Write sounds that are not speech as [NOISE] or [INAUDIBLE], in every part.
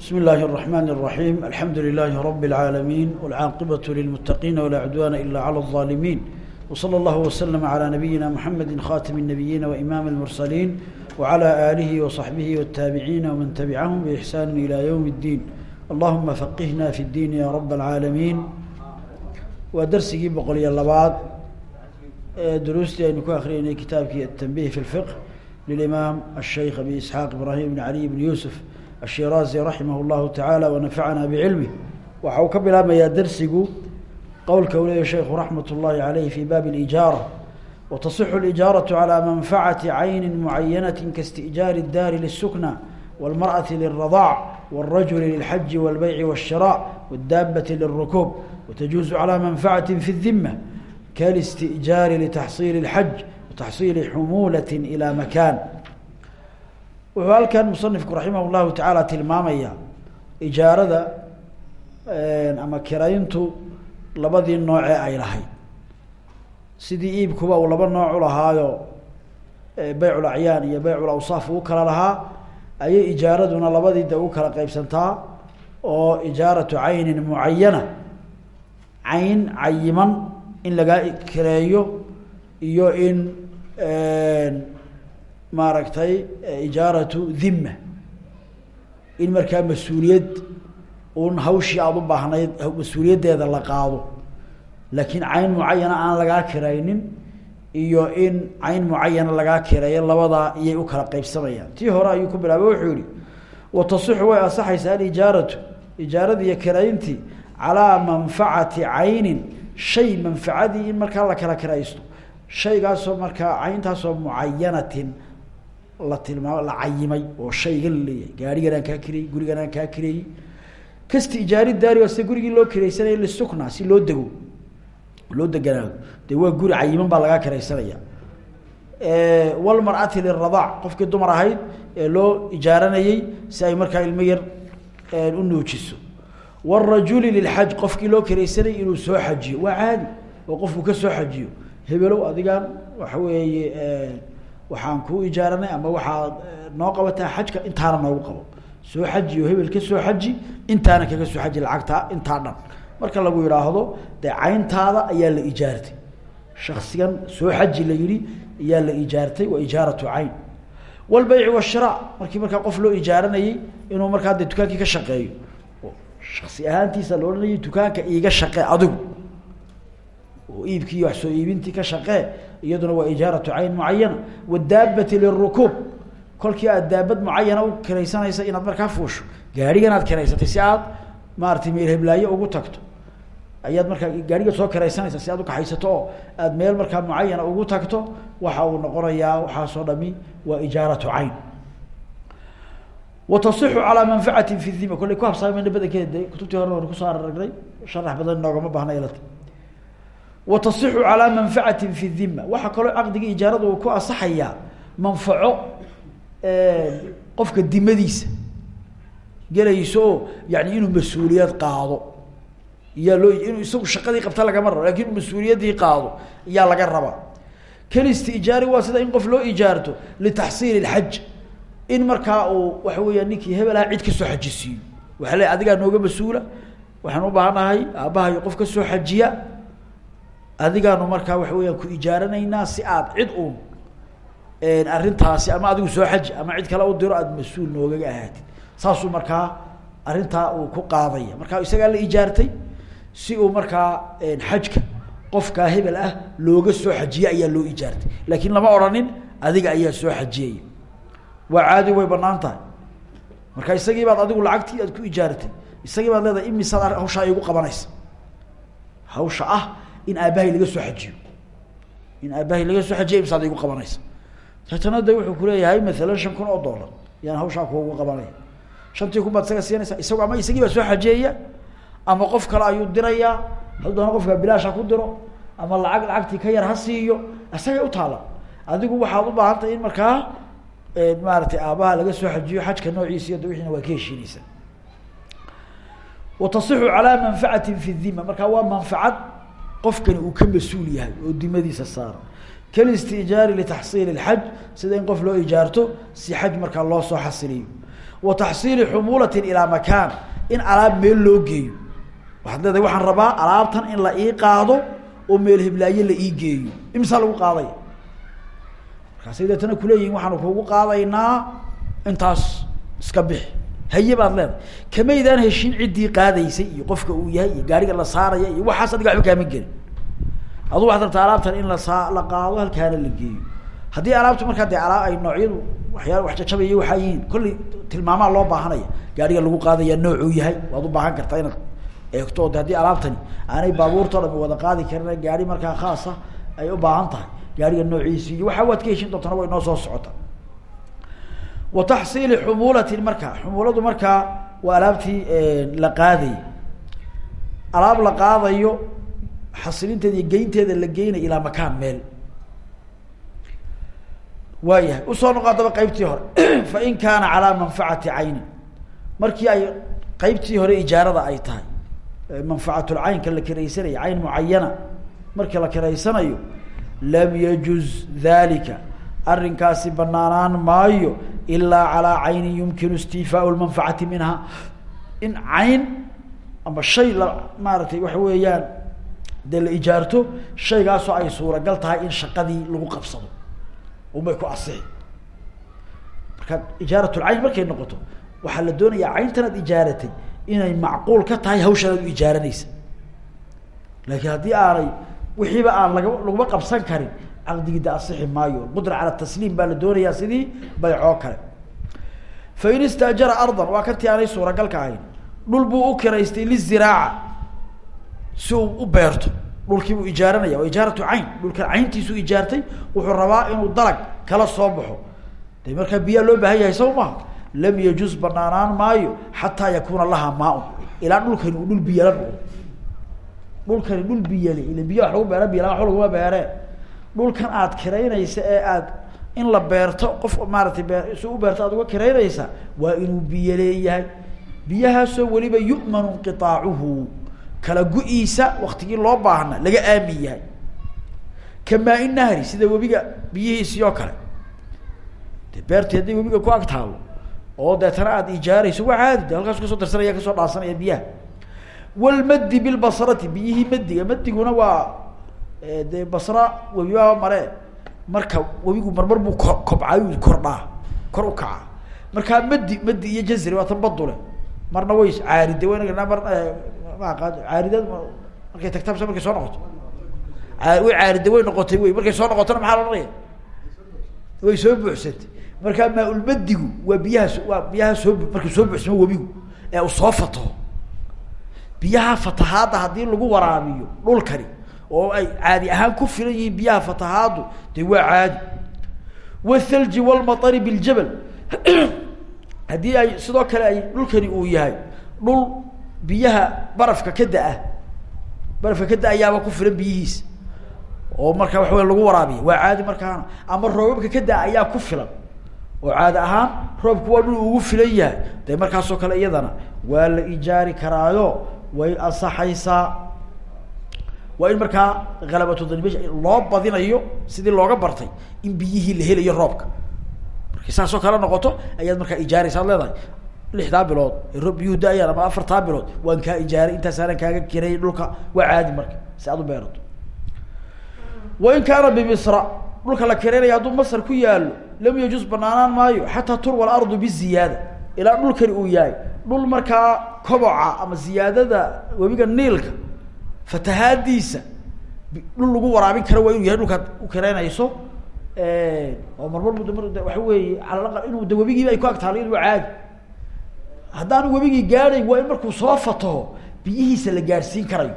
بسم الله الرحمن الرحيم الحمد لله رب العالمين والعاقبة للمتقين ولا عدوان إلا على الظالمين وصلى الله وسلم على نبينا محمد خاتم النبيين وإمام المرسلين وعلى آله وصحبه والتابعين ومن تبعهم بإحسان إلى يوم الدين اللهم فقهنا في الدين يا رب العالمين ودرسي بقولي اللبعض دروستي أن أخرين كتابك التنبيه في الفقه للإمام الشيخ أبي إسحاق إبراهيم بن علي بن يوسف الشيرازي رحمه الله تعالى ونفعنا بعلمه waxau ka bilaabmayaa darsigu qowlka uu leeyahy sheekhu raxmat ullaahi caleyh fi baabi alijaara watasixu alijaaratu calaa manfacati caynin mucayanatin kaisti'jaari iddaari lisukna wاlmarأati lilradaac wاlrajuli lilxaji wاlbeyci wاshiraaء wاdaabati lilrukuub watajuuzu calaa manfacati fi الdima kalisti'jaari litaxsiili اlxaj wataxsiili xumuulati ilى makan wuxuu halkan musanifku raximah llahu tacaala tilmaamaya ijaarada ama kirayntu labadii noocee ay lahayd. Sidii iibkuba uu laba nooc ulahaayo beycul acyaan iyo beycul awsaaf uu kala lahaa ayay ijaaraduna labadii de u kala qeybsantaa oo ijaaratu caynin mucayana cayn cayiman in lagaa kireeyo iyo in maaragtay ijaaratu dhima in markaa mas'uuliyad un hawshii aada u baahnayd mas'uuliyaddeeda la qaado. Laakiin cayn mucayana aan lagaa kiraynin iyo in cayn mucayana lagaa kireeyo labadaa iyay u kala qeybsamayaan tii hore ayuu ku bilaabay wuxuu yihi watasixu way asaxaysaa alijaaratu ijaaradii iyo kirayntii calaa manfacati caynin shay manfacadii in markaa la kala kiraysto. Shaygaasoo markaa cayntaasoo mucayanatin la tilmaamo la cayimay oo shaygan la leeyahay gaarigan aan kaa kireeyey gurigan aan kaa kireeyey kasti ijaari daari waa sida gurigii loo kiraysanaya lisukna si loo dego loo deganaado. Dee waa guri cayiman baa lagaa kiraysanaya. Walmar'ati liradaac qofkii dumar ahayd ee loo ijaaranayey si ay markaa ilmo yar u nuujiso wاrajuli lilxaj qofkii loo kiraysanayay inuu soo xajiyo. Waa caadi oo qofku ka soo xajiyo. Hebelow adigaan waxa weeye waxaan kuu ijaaranay ama waxaad noo qabataa xajka intaana noogu qabo. Soo xaji oo hebel ka soo xaji intaana kaga soo xaji lacagtaa intaa dhan. Marka lagu yidhaahdo dee ayaa la ijaartay shaksigan soo xaji la yihi ayaa la ijaartay waa ijaaratu cayn. Walbeyci washiraa markii markaa qof loo ijaaranayey inuu markaa dee dukaankii ka shaqeeyo. Shaksi ahaantiisa la odhanayay dukaanka iiga shaqee adigu oo iibkii wax soo iibintii ka shaqee iyaduna waa ijaaratu cayn mucayana wadaabati lirukuub kolkii aad daabad mucayana u kiraysanaysa inaad markaa fuusho. Gaarigan aad kiraysatay si aad maaratay meel heblaaye ugu tagto. Ayaad markaa gaariga soo kiraysanaysa si aad ukaxaysato oo aad meel markaa mucayana ugu tagto waxa uu noqonayaa waxaasoo dhami waa ijaaratu cayn. Watasixu calaa manfacati fi dhima kolley ku habsaameyna badankeeda de kutubtii hore hore ku soo araragnay sharax badan inoogama baahna ilata watasixu calaa manfacati fi dhima waxaa kaloo caqdiga ijaarada uu ku asaxayaa manfaco qofka dimadiisa. gelayso oo yani inuu mas'uuliyad qaado. iyaa loo inuu isagu shaqadii qabta lagama rabo laakiin inuu mas'uuliyaddii qaado iyaa laga rabaa. kelisti ijaari waa sida in qof loo ijaarto litaxsiili lxaj in markaa uu waxa weeya ninkii hebelaha cid ka soo xajisiiyo. waxa le adigaa adigaanu markaa waxa weyaan ku ijaaranaynaa si aad cid uun arrintaasi ama adigu soo xaji ama cid kale u diro aada mas'uul noogaga ahaatid. Saasuu markaa arrintaa uu ku qaadaya. Markaa isagaa la ijaartay si uu markaa xajka qofkaa hebel ah looga soo xajiye ayaa loo ijaartay. Laakiin lama odhanin adiga ayaa soo xajiyaya waa caadi way bannaan tahay. Marka isagii baad adigu lacagtii aad ku ijaaratay isagii baad leedahay imisaad hawshaa igu qabanaysa. Hawsha ah in aabbahay laga soo xajiyo. In aabbahay laga soo xajiyo imisaad igu qabanaysa. Deetana de wuxuu kuleeyahay maalan shan kun oo dollar yaan hawshaa kuugu qabanaya. Shantii kun baad isaga siinaysa isagu ama isagii soo xajeeya ama qof kale ayuu dirayaa hadduu doona qofka bilaash ha ku diro ama lacag lacagtii ka yar ha siiyo isagay utaala adigu waxaad u baahan tahay in markaa maaratay aabbaha laga soo xajiyo xajka noociisa iyo wiina waa ka heshiinaysa. Watasixu calaa manfacati fi dhima markaa waa qofkani uu ka mas'uul yahay oo dimadiisa saara kalistiijaari litaxsiili اlxaj sida in qof loo ijaarto si xaj markaa loo soo xasiliyo. Wa taxsiili xumuulatin ilaa makaan in alaab meel loo geeyo. Waxaad leedahay waxaan rabaa alaabtan in la ii qaado oo meel hiblaaye la ii geeyo. Imsaa lagu qaadaya markaasay deetana kuleeyihin waxaanu kugu qaadaynaa intaas iska bixi haye baad leedahay. Kamaydaan heshin ciddii qaadaysay iyo qofka uu yahay iyo gaariga la saaraya iyo waxaas adiga waba kaama gelin. Adu waxad rabtaa alaabtan in lasaa la qaado halkaana la geeyo. Haddii alaabtu markaa dee alaab ay noocyadu waxyaala wax jajabaya waxaa yihiin kollay tilmaamaa loo baahanaya gaariga lagu qaadaya noocuu yahay waad u baahan kartaa inaad eegto. O de aanay baabuurtao dhami wada qaadi karin gaari markaa khaasa ay u baahan tahay gaariga noociisi iyo waxaa waad ka heshin doontana way noo soo socota wa taxsiili xumuulatin markaa xumuuladu markaa waa alaabtii la qaadayy alaab la qaadayo xasilinteeda iyo geynteeda la geynayo ilaa makaan meel. Waayahay u soo noqo adaba qeybtii hore. [CLEARS THROAT] Fain kaana calaa manfacati caynin. Markii ay qeybtii hore ijaarada ay tahay manfacatulcaynka la kiraysanayo cayn mucayana markii la kiraysanayo lam yajuz dalika arrinkaasi banaanaan maayo ilaa calaa caynin yumkinu istiifaau lmanfacati minha. In cayn ama shay la maaratay waxa weeyaan dee la ijaarto shaygaasoo ay suuragal tahay in shaqadii lagu qabsado. Unbay ku asixi. Marka ijaaratulcayn markay noqoto waxaa la doonayaa cayntan aad ijaaratay inay macquul ka tahay hawshan aad u ijaaranaysa. Laakiin haddii aanay wixiiba aan laga laguma qabsan karin caqdigii de asixi maayo. Qudra cala tasliim baa la doonayaa sidii baycoo kale. Fain istaajara ardan waa kantii aanay suuragalka ahayn. Dhul buu u kiraystay liziraaca si uu u beerto. Dhulkiibuu ijaaranaya waa ijaaratu cayn. Dhulkan cayntiisuu ijaartay wuxuu rabaa inuu dalag kala soo baxo. De markaa biyaa loo baahan yahay saw lam yajuz banaanaan maayo xataa yakuuna lahaa maaun. Ilaa dhulkani dhul biyala dhulkani dhul biyale ila biya wax lagu beera biya wax laguma beeree dhulkan aad kiraynaysa ee aad in la beerto qof maaratay bee si u beerto aad uga kiraynaysa waa inuu biyo leeyahay. Biyahaasoo weliba yu'manu inqiaacuhu kala gu-iisa waktigii loo baahna laga aamin yahay. Kamaa-i nahri sida webiga biyihiisii oo kale. De beertii hadday webiga ku ag taalo oo deetana aada ijaarayso waa caadi. De halkaasu ka soo darsanaya ka soo dhaansanaya biyaha. Walmaddi bilbasrati biyihii madiga madiguna waa dee basra webiba mare. Marka webigu marmar buu ko kobcaayu kordhaa kor u kacaa markaa madi madi iyo jazri waa tan badule marna way caaride wnagana mar maaqaan caaridad markay tagta mise markay soo noqoto. Way caaride way noqotay wey markay soo noqotona maxaa la odhanaya way soo buuxsantay. Markaa maa-ulmadigu waa biyahaas waa biyaha soo markuu soo buuxsamo webigu ee uu soo fataho biyaha fatahaadda haddii lagu waraabiyo dhulkani oo ay caadi ahaan ku filan yihiin biyaha fatahaaddu dee waa caadi. Wathalji walmatari biljabal [CLEARS THROAT] haddii ay sidoo kale ay dhulkani uu yahay dhul biyaha barafka ka da'a barafka ka da'ayaaba ku filan biyihiisa oo markaa waxa lagu waraabiya waa caadi markaana. Ama roobabka ka da- ayaa ku filan. Oo caadi ahaan roobku waa dhul ugu filan yahay. Dee markaasoo kale iyadana waa la ijaari karaayo way ansaxaysaa waa in markaa halabatu danibesh loo badinayo sidii looga bartay in biyihii la helayo roobka. Markay saasoo kale noqoto ayaad markaa ijaaraysa leedahay. Lixdaa bilood roob biyuhu da'ayaan ama afartaa bilood waan kaa ijaaray intaasaanan kaaga kirayy dhulka waa caadi marka si aad u beerato. Wain kaana bimisra dhulka la kiraynaya hadduu masr ku yaalo lam yajuz banaanaan maayo xataa turwa alardu biziyaada ilaa dhulkani uu yahay. Dhul markaa koboca ama ziyaadada webiga niilka fatahaadiisa dhul lagu waraabin karo waa inuu yahay dhulkaad u kiraynayso oo marmar bu d waxa weeye calal inuu de webigiiba ay ku agtaalo in waa caadi. Haddaanu webigii gaadhayn waa in markuu soo fataho biyihiisa la gaadhsiin karayo.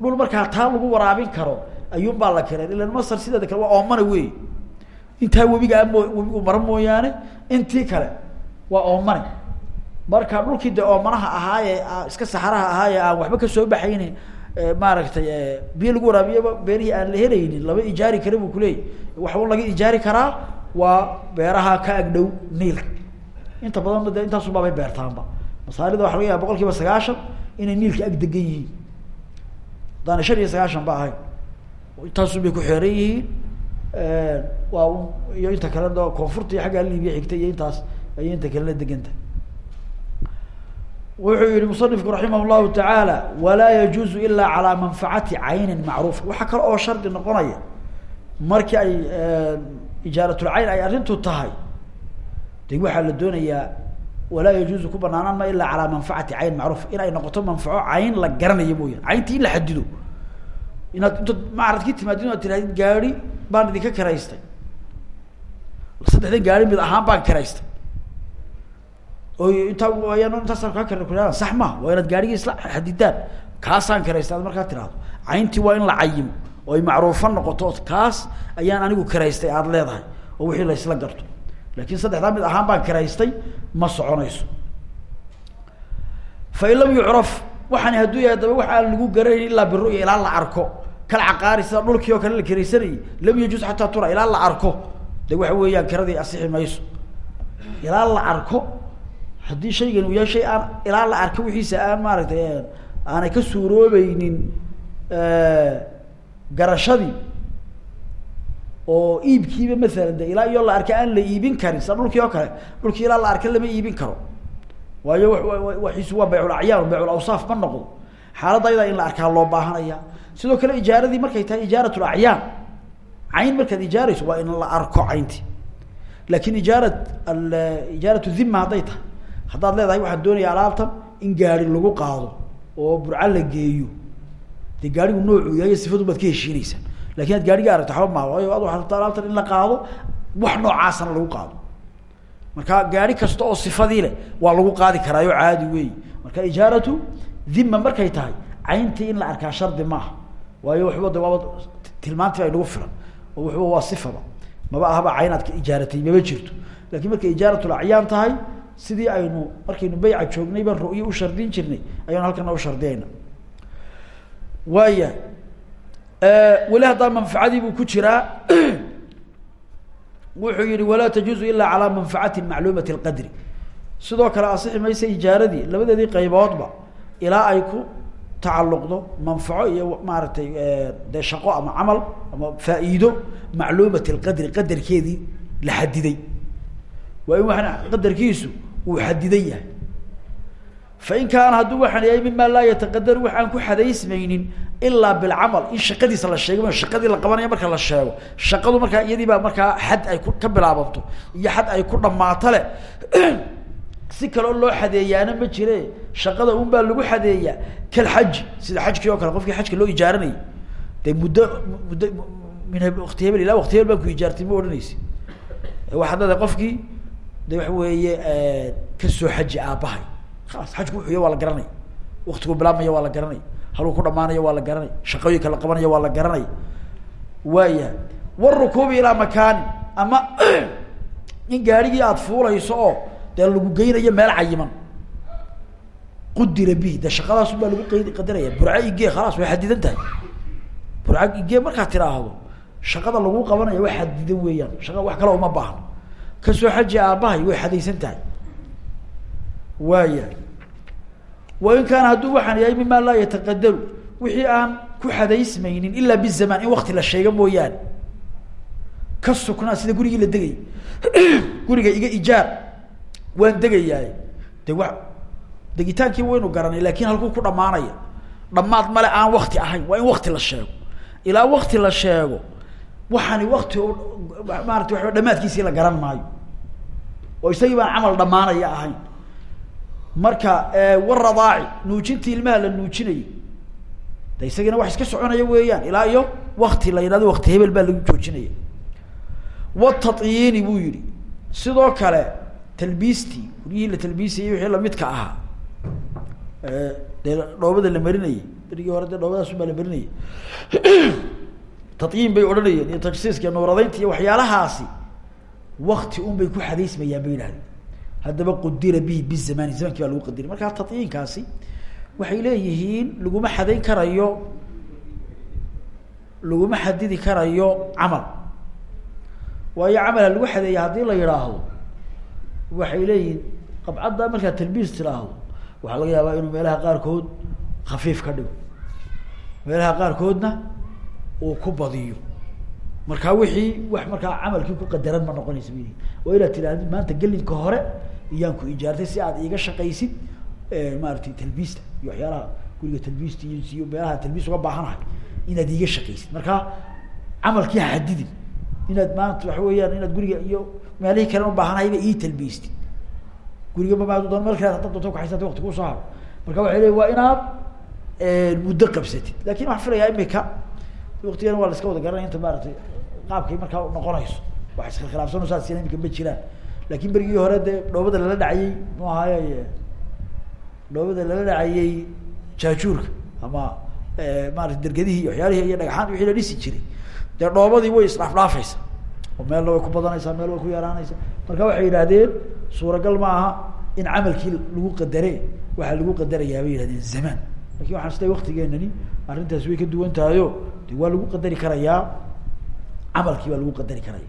Dhul markaa taa lagu waraabin karo ayuun baa la kirayn ilan masar sideeda kale waa oomana wey intaa webigaa webigu mara mooyaane intii kale waa oomane. Marka dhulkii de oomanaha ahaaye iska saxaraha ahaaye aan waxba ka soo baxayne maaragtay biyo lagu waraabiyaba beerihii aan la helaynin lama ijaari kara bu kuleeyay waxba laga ijaari karaa waa beeraha ka agdhow niilka inta badanna de intaasubaabay beertaanba masaalida waxa laga yaaba boqol sagaashan inay niilka ag degan yihiin. Haddaana shan iyo sagaashan ba ahayn. Intaasun bay ku xeeran yihiin. Waa iyo inta kalena koonfurta iyo xaggaa libiya xigta iyo intaas ayay inta kalena deganta wuxuu yihi musanifku raximah llahu tacaala walaa yajuuzu ilaa calaa manfacati caynin macruufa waxaa kale oo shardi noqonaya markii ay ijaaratulcayn ay arrintu tahay de waxaa la doonayaa walaa yajuuzu ku banaanaan ma ilaa calaa manfacati cayn macruuf. In ay noqoto manfaco cayn la garanayo mooyaan cayntii in la xadido inaad intaad macradkii timaadid inaad tirahdid gaari baan idinka karaystay. Saddexdan gaari mid ahaan baan karaystay oo intaa ayaan intaasaan kaa kara kuaa sax ma waa inaad gaarigii isla xadidaan kaasaan karaystay ad markaa tirahdo cayntii waa in la cayimo oo ay macruufo noqoto kaas ayaan anigu karaystay aada leedahay oo wixii la isla garto. Laakin saddexdaa mid ahaan baan karaystay ma soconayso. Fain lam yucraf waxaani hadduu yahay daba wax aan lagu garanayn ilaa biru'ya ilaa la arko. Kal caqaari sida dhulkii oo kale la karaysanayay lam yajuuz xataa tura ilaa la arko. De waxa weeyaan karadii asixi mayso. Ilaa la arko haddii shaygan uu yahay shay aan ilaa la arko wixiisa aan maaragtay aanay ka suuroobeynin garashadii oo iibkiiba masalan de ilaa iyo la arka aan la iibin karin sida dhulkii oo kale dhulkii ilaa la arka lama iibin karo. Waayo waxiisu waa baycul acyaan baycul awsaaf ma noqdo. Xaaladda ayadaa in la arkaa loo baahanaya. Sidoo kale ijaaradii markay tahay ijaaratul acyaan cayn markaad ijaarayso waa in la arko caynti laakin ijaara ijaaratu dhima hadday tahay haddaad leedahay waxaan doonaya alaabtan in gaari lagu qaado oo burca la geeyo. Dee gaarigu noocuu yahay sifadu baad ka heshiinaysaa. Lakin ad gaariga aragto waxba maa waayo ad waxaa rabta alaabtan in la qaado wax noocaasana lagu qaado. Marka gaari kasta oo sifadii leh waa lagu qaadi karaayo caadi weey marka ijaaratu dhima markay tahay cayntii in la arkaa shardi maaha. Waayo waxba de waaba tilmaantii ay nagu filan. Oo waxba waa sifaba. Maba ahaba ka ijaaratay maba jirto. Lakin markay ijaaratul acyaan tahay sidii aynu markaynu beyca joognay baan ru'yo u shardin jirnay ayanu halkana u shardiyayna waaya weli haddaa manfacadii buu ku jiraa [CLEARS THROAT] wuxuu yihi walaa tajuuzu ilaa calaa manfacati macluumati lqadri sidoo kale asixi ijaaradii labadeedii qayboodba ilaa ay ku tacalluqdo manfaco iyo maaragtay dee shaqo ama camal ama faa-iido macluumati lqadri qadarkeedii la xadiday waa in qadarkiisu uu xadidan yahay. Fain kaana hadduu waxaan yahay mima laa yataqadaru waxaan ku xadaysmaynin ilaa bilcamal in shaqadiisa la sheegay shaqadii la qabanaya marka la sheego. Shaqadu markaa iyadii baa markaa xad ay ku ka bilaabanto iyo xad ay ku dhammaato le [CLEARS THROAT] si kaleo loo xadeeyaana ma jire. Shaqada un baa lagu xadeeyaa kalxaji sida xajkii kale qofkii xajka loo ijaaranayay. Dee muddo muddo min wakti hebel ilaa wakti ku ijaartay ma odhanaysi waxaad leedahay qofkii de waxa weeye ka soo xaji aabbahay khalaas xajku wuxuu ya waa la garanaya waktigu bilaabmaya waa la garanaya haluu ku dhamaanaya waa la garanaya shaqooyinka la qabanaya waa la garanaya waayahay warukuubi ilaa makaani. Ama [CLEARS THROAT] in gaarigii aada fuulayso oo dee lagu geynayo meel cayiman. Qudira bihi de shaqadaas baa lagu qeydi qadaraya burca igee khalaas way xadidan tahay. Burca igee markaad tiraahdo shaqada lagu qabanaya way xadidan weeyaan. Shaqa wax kale uma baahno ka soo xaji aabbahay way xadaysan tahay waaya wain kaana hadduu waxaan yahay mima laa yataqadaru wixii aan ku xadaysmaynin ilaa bizamaan in wakti la sheega mooyaane. Ka suknaa sida gurigii la degay. [CLEARS THROAT] Guriga iga ijaar waan degayaay de wa degitaankii waynu garanay laakin halkuu ku dhamaanaya dhamaad male aan wakti ahayn waa in wakti la sheego. Ilaa wakti la sheego waxaani wakti maarata waa dhamaadkiisii la garan maayo. Oo isagii baan camal dhamaanaya ahayn. Marka waradaaci nuujintii ilmaha la nuujinayay. De isagiina wax iska soconaya weeyaan ilaa iyo wakti la yidhahdo wakti hebel baa lagu joojinaya watatyiini buu yihi sidoo kale talbiistii guryihii la talbiisayay wixii lamidka ahaa. Dee dhoobada la marinayay berigii hore dee dhoobadaas baa la marinayay tatyiin bay odhanayeen iyo tajsiiska nuuradaynta iyo waxyaalahaasi wakti un bay ku xadaysmayaan bay yidhahdeen. Haddaba qudira bihi bizamani zamankii baa lagu qadiray markaa tatyiinkaasi waxay leeyihiin laguma xadayn karayo laguma xadidi karayo camal. Waayo camala lagu xadeeya haddii la yidhaahdo waxay leeyihiin qabcadda markaa talbiis tiraahdo waxaa laga yaabaa inuu meelaha qaarkood khafiif ka dhigo. Meelaha qaarkoodna uu ku badiyo. Markaa wixii wax markaa camalkii ku qadaran ma noqonaysa ba waa inaad tidhahdid maanta gelinka hore iyaan ku ijaartay si aad iiga shaqaysid maaratay talbiista iyo waxyaalaha guriga talbiista iyo iyo meelaha talbiis uga baahanahay inaad iiga shaqaysid. Marka camalkii ha xadidin inaad maanta waxa weeyaan inaad guriga iyo meelihii kalen ubaahanahayba ii talbiistid. Guriga ma doon meel kale hadad doonto kaxaysata waqti ku soo haro marka waxay leeyi waa inaad muddo qabsatid. Lakin waxaan filayaa imika waktigan waa la iska wada garanaya inta maaratay qaabkay markaa noqonayso. Wax iskhilaafsano saas imika ma jiraan. Lakin berigii hore dee dhoobada lala dhacayey mu ahaaye dhoobada lala dhacayey jaajuurka ama maarata dergadihii iyo waxyaalihii iyo dhagxaan wixii la dhisi jiray. Dee dhoobadii way isdhaafdhaafaysa. Oo meelna way ku badanaysaa meel way ku yaraanaysaa marka waxay yidhahdeen suuragal ma aha in camalkii lagu qadare waxaa lagu qadarayaa bay yihahdeen zamaan laakiin waxaan isleey waktigeenani arrintaas way ka duwan tahayo de waa lagu qadari karayaa camalkii baa lagu qadari karaya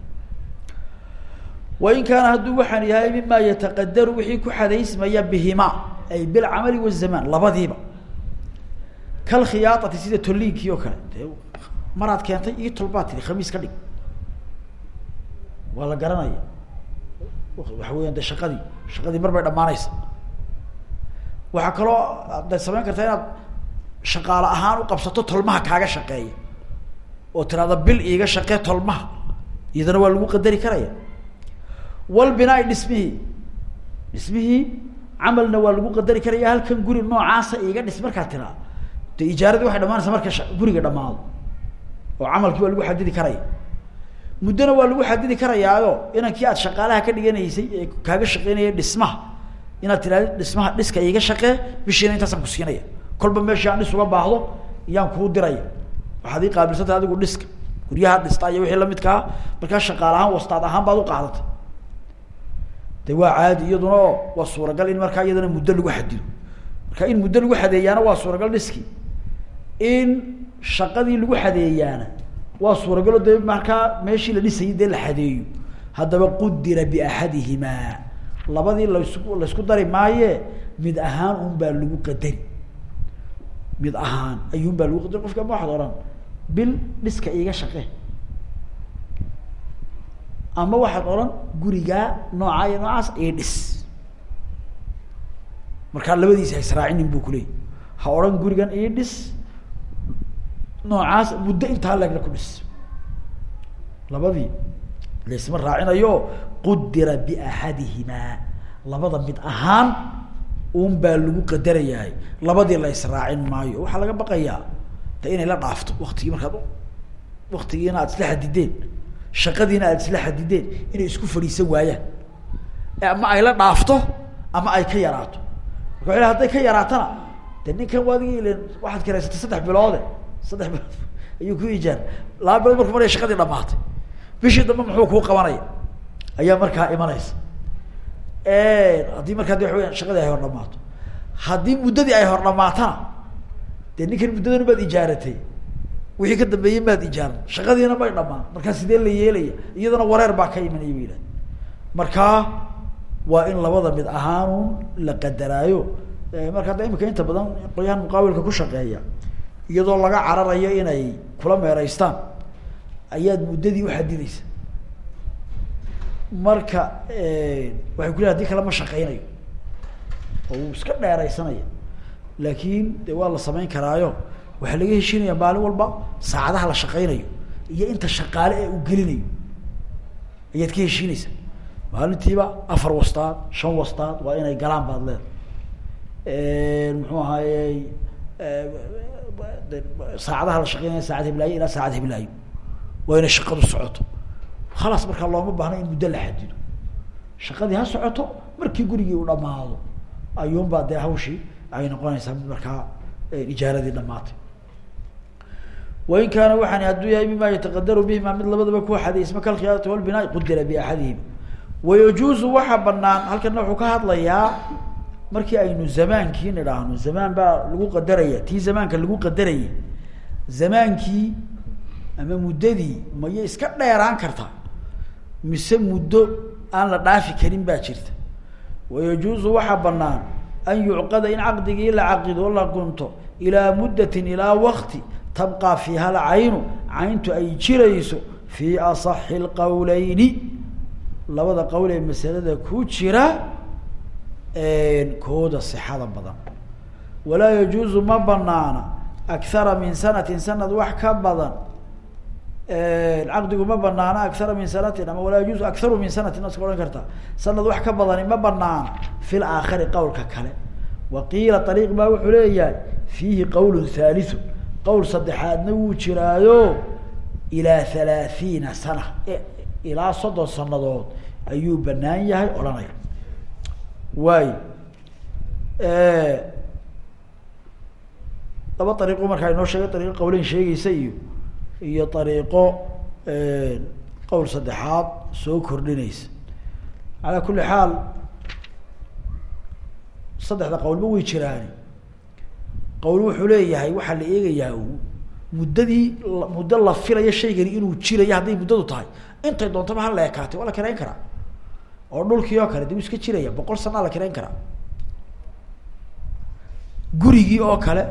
wain kaana hadduu waxaan yahay mima yataqadaru wixii ku xadaysmaya bihima ay bilcamali wazamaan labadiiba. Kalkhiyaaati sida toliinkii oo kale. De maraad keentay io tolbaad tiri khamiis ka dhig. Waa la garanaya. Waxa weeyaan de shaqadii shaqadii mar bay dhamaanaysa waxaa kaloo de samayn kartaa inaad shaqaale ahaan u qabsato tolmaha kaaga shaqeeya oo tiraada bil iiga shaqee tolmaha iyadana waa lagu qadari karaya. Walbinaai dhismihii dhismihii camalna waa lagu qadari karaya halkan guri noocaasa iiga dhis markaa tiraa de ijaaradii waxay dhamaanaysa marka guriga dhamaado oo camalkii waa lagu xadidi karaya muddona waa lagu xadidi karayaayo inankii aad shaqaalaha ka dhiganaysay ee kaaga shaqeynaya dhismaha inaad tiraada dhismaha dhiska iiga shaqee bishiina intaasaan ku siinaya kolba meeshii aan dhis uga baahdo iyaan kuu diraya waxaad ii adigu dhiska. Guryaha dhista iyo wixii lamidkaa markaa shaqaal ahaan wastaad ahaan baad u qaadatay. De waa caadi iyaduna waa suuragal in markaa iyadana muddo lagu xadido marka in muddo lagu xadeeyaana waa suuragal dhiskii in shaqadii lagu xadeeyaana waa suuragalo dee markaa meeshii la dhisayay dee la xadeeyo haddaba qudira biaxadihimaa labadii lasku laysku dari maaye mid ahaan un baa lagu qadari mid ahaan ayuun baa lagu qadari qofka ma waxaad odhan bil dhiska iiga shaqe. Ama waxaad odhan gurigaa noocaa iyo noocaas ii dhis. Markaa labadiisi ha israacinin bu kuleeyay ha odhan gurigan ii dhis noocaas muddo intaa leegna ku dhis. Labadii laysma raacinayo qudira biaxadihimaa labada mid ahaan un baa lagu qadarayahay. Labadii la israacin maayo. Waxaa laga baqayaa. De inay la dhaafto waktigii markaad waktigiina aad isla xadideen. Shaqadiina aad isla xadideen. Inay isku fadhiisan waayaan. Ama ay la dhaafto ama ay ka yaraato. Marka wa haday ka yaraatana de ninkan waadigi ilen waxaad karaysatay saddex biloode saddex [LAUGHS] bilood. Ayuu ku ijaar laba bilood marku marya shaqadii dhamaatay bishii dambe muxuu kuu qabanaya. Ayaa markaa imanaysa haddii markaa de waxa weya shaqadii ay hor dhamaato haddii muddadii ay hor dhamaatana dee ninkan muddadan baad ijaaratay. Wixii ka dambeeyey maad ijaaran shaqadiina may dhamaan. Markaa sidee la yeelaya? Iyadana wareer baa ka imanaya bu yidhahda markaa waa in labada mid ahaanun la qadaraayo. Marka da imika inta badan qolyahan muqaawilka ku shaqeeya iyadoo laga cararayo inay kula meeraystaan ayaad muddadii uxadideysa marka waxay ku lehy haddii kale ma shaqeynayo oo wuu iska dheeraysanaya laakin de waa la samayn karaayo. Waxaa laga heshiinaya maalin walba saacadaha la shaqeynayo iyo inta shaqaale ee uu gelinayo. Ayaad ka heshiineysaa maalintiiba afar wastaad shan wastaad waa inay galaan baad leedahay. Muxuu ahaayey saacadaha la shaqeynaya saacad hiblaayo ilaa saacad hiblaayo waa inay shaqadu socoto khalaas markaa looma baahno in muddo la xadido shaqadii ha socoto markii gurigii u dhamaado ayuunbaa dee hawshii ay noqonaysaa mid markaa ijaaradii dhamaatay wain kaana waxaan hadduu yahay mima yataqadaru bihima mid labadaba ku xadaysma kalkhiyaadati walbinaai qudira biaxadihima wayajuuzu waxaa banaan halkana wuxuu ka hadlayaa markii aynu zamaankii nidhaahno zamaan baa lagu qadaraya tii zamaanka lagu qadarayay zamaankii ama muddadii mayay iska dheeraan kartaa mise muddo aan la dhaafi karin baa jirta. Wayajuuzu waxaa banaan an yucqada in caqdigii la caqido la gunto ilaa muddatin ilaa wakti tabqaa fiiha alcaynu cayntu ay jirayso fii asaxi lqowleyni labada qowl ee masalada ku jira kooda sixada badan. Walaa yajuuzu ma banaana akhara min sanatin sanad wax ka badan caqdigu ma banaana akhara min sanatin ama walaa yajuuzu akharu min sanatin aska odhan kartaa sanad wax ka badani ma banaana fi laakhari qawlka kale. Wa qiila ariiq baa wuxuu leeyahay fiihi qawl haaliu qowl saddexaadna wuu jiraayo ilaa halaathiina sana. Ilaa soddon sanadood ayuu banaan yahay odhanaya. Waay. Laba ariiqo markaa inoo sheegay ariiqo qawleyn sheegeysa iyo iyo ariiqo qowl saddexaad soo kordhinaysa. Calaa kuli xaal saddexda qowlba way jiraani. Qowl wuxuu leeyahay waxaa la eegayaa muddadii muddo la filayo shaygani inuu jirayo hadday muddadu tahay. Intay doontaba ha la ekaatay waa la kirayn karaa. Oo dhulkii oo kale dib iska jiraya boqol sanaa la kirayn karaa. Gurigii oo kale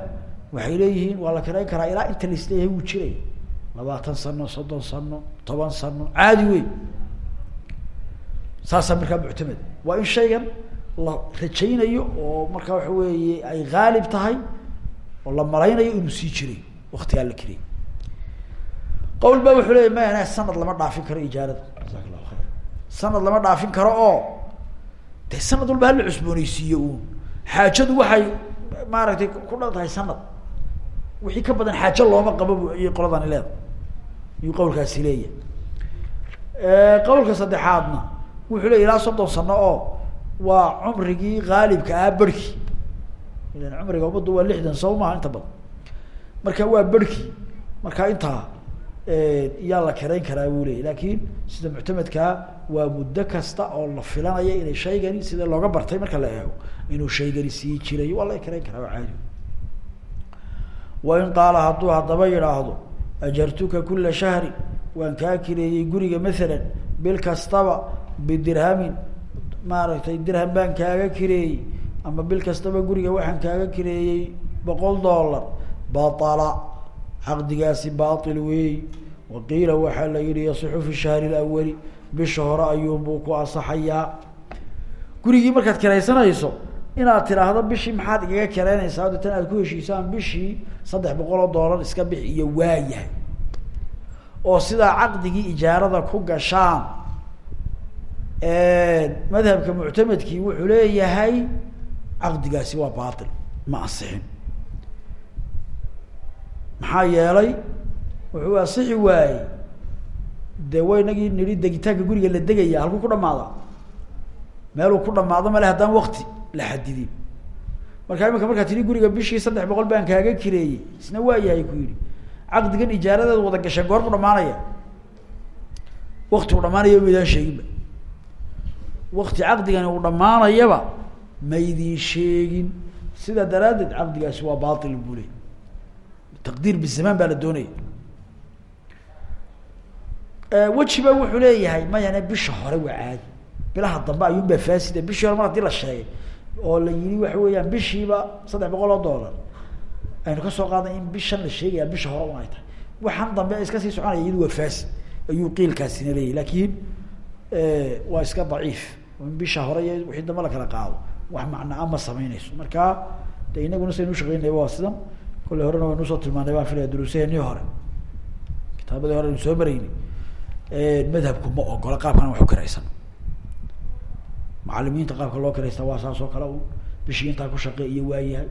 waxay leeyihiin waa la kirayn karaa ilaa inta laisleeyahay wuu jiraya labaatan sano soddon sano toban sano caadi wey saasaa markaa muctamed waa in shaygan la rajaynayo oo markaa waxa weeye ay haalib tahay oo la malaynayo inuu sii jiray waktigaa la kiriyay qawl ba wuxuu leya maya sanad lama dhaafin karo ijaarada. Jasak allahu khayr. Sanad lama dhaafin karo oo de sanad walba hala cusbooneysiiyo uun. Xaajadu waxay maaragtay ku dhan tahay sanad wixii ka badan xaajo looma qabo bu ayay qoladani leeda ayuu qawlkaasi leeyahay. Qawlka saddexaadna wuxuu leya ilaa soddon sano oo waa cumrigii haalibka ah berhki ilan cumriga ummaddu waa lixdan soo maha inta badan. Marka waa berhki marka intaa yaa la kirayn karaa buu leeyay laakiin sida muctamedkaa waa muddo kasta oo la filanayo inay shaygani sida looga bartay marka la eego inuu shaygani sii jirayo waa la kirayn karaa waa caadi wain qaala hadduu haddaba yidhaahdo ajartuka kula shahri waan kaa kireeyey guriga maalan bil kastaba bidirhamin maaragtay dirham baan kaaga kireeyey ama bil kastaba guriga waxaan kaaga kireeyey boqol dollar batala caqdigaasi bail weey waqiila waxaa la yihi yasixu fi shahri lawali bisha hore ayuunbuu ku asaxayaa gurigii markaad kiraysanayso inaad tiraahdo bishii maxaad igaga kiraynaysaa deetan aad ku heshiisaan bishii saddex boqol oo dollar iska bix iyo waayahay oo sidaa caqdigii ijaarada ku gashaan madhabka muctamedkii wuxuu leeyahay caqdigaasi waa bail ma asixin maxaa yeelay wuxuu asixi waayey de wa inagii nidhi degitaanka guriga la degaya halkuu ku dhamaada meeluu ku dhamaado male haddaan wakti la xadidin markaa imika markaa tidhi guriga bishii saddex boqol baan kaaga kireeyey isna waa yahay ku yidhi. Caqdigan ijaaradeed wada gasheen goor buu dhamaanaya. Wakti uu dhamaanaya maydaan sheeginba. Wakti caqdigani uu dhamaanayaba maydin sheegin. Sidaa daraaddeed caqdigaasi waa bail buu ley taqdiir baa la doonaya. Wejiba wuxuu leeyahay mayane bisha hore waa caadi. Bilaha dambe ayuun baa faasida. Bishii hore mar haddii la sheegay oo la yii waxa weeyaan bishiiba saddex boqol oo dollar. Aynu ka soo qaaday in bishan la sheegaya bisha hore un ay tahay waxaan dambe iska sii soconaya iyadu waa fasid ayuu qiilkaasina leeyahy laakiin waa iska daciif. In bisha hore iyo wixii dambe la kala qaado. Wax macnaa ma samaynayso. Marka de inaguna saynu ushaqeynaya waa sidan. Kolley horena waynu u soo tilmaanay baan filaya duruusaheenii hore. Kitaabadii hore aynu soo maraynay madhabku ma ogola qaabkan wax u kiraysan macalimiinta qaabka loo kiraysta waa saas oo kale u bishii intaa ku shaqey iyo waayahay.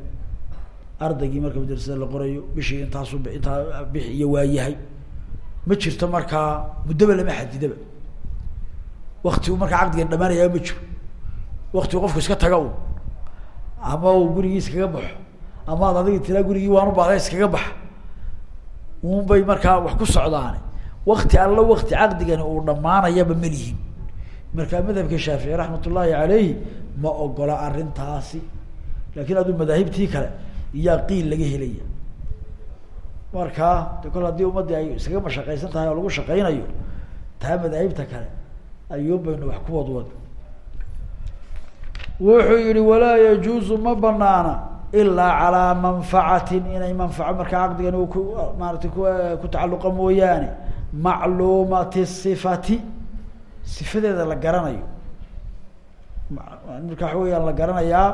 Ardaygii marka madrasada la qorayo bishii intaasu intaa bix iyo waayahay. Ma jirto markaa muddaba lama xadidaba. Wakti uu markaa caqdigan dhamaanayaa ma jiro. Wakti qofku iska taga un ama uu gurigii iskaga baxo ama ad adiga tiraa gurigii waanu baada iskaga baxa un bay markaa wax ku socdaane. Wakti alla wakti caqdigani uu dhamaanayaba malihin markaa madhabka shaafici raxmat ullaahi caleyhi ma ogola arrintaasi. Lakin aduu madaahibtii kale iyaa qiil laga helaya. Markaa de kol haddii ummaddii ay iskaga mashaqaysan tahay oo lagu shaqaynayo taa madaahibta kale ayuun baynu wax ku wadwad wuxuu yihi walaa yajuuzu ma banaana ilaa calaa manfacatin. Inay manfaco markaa caqdigan ku maaratay ku ku tacalluqa mooyaane. Macluumati sifati sifadeeda la garanayo. Marka waxa weyaan la garanayaa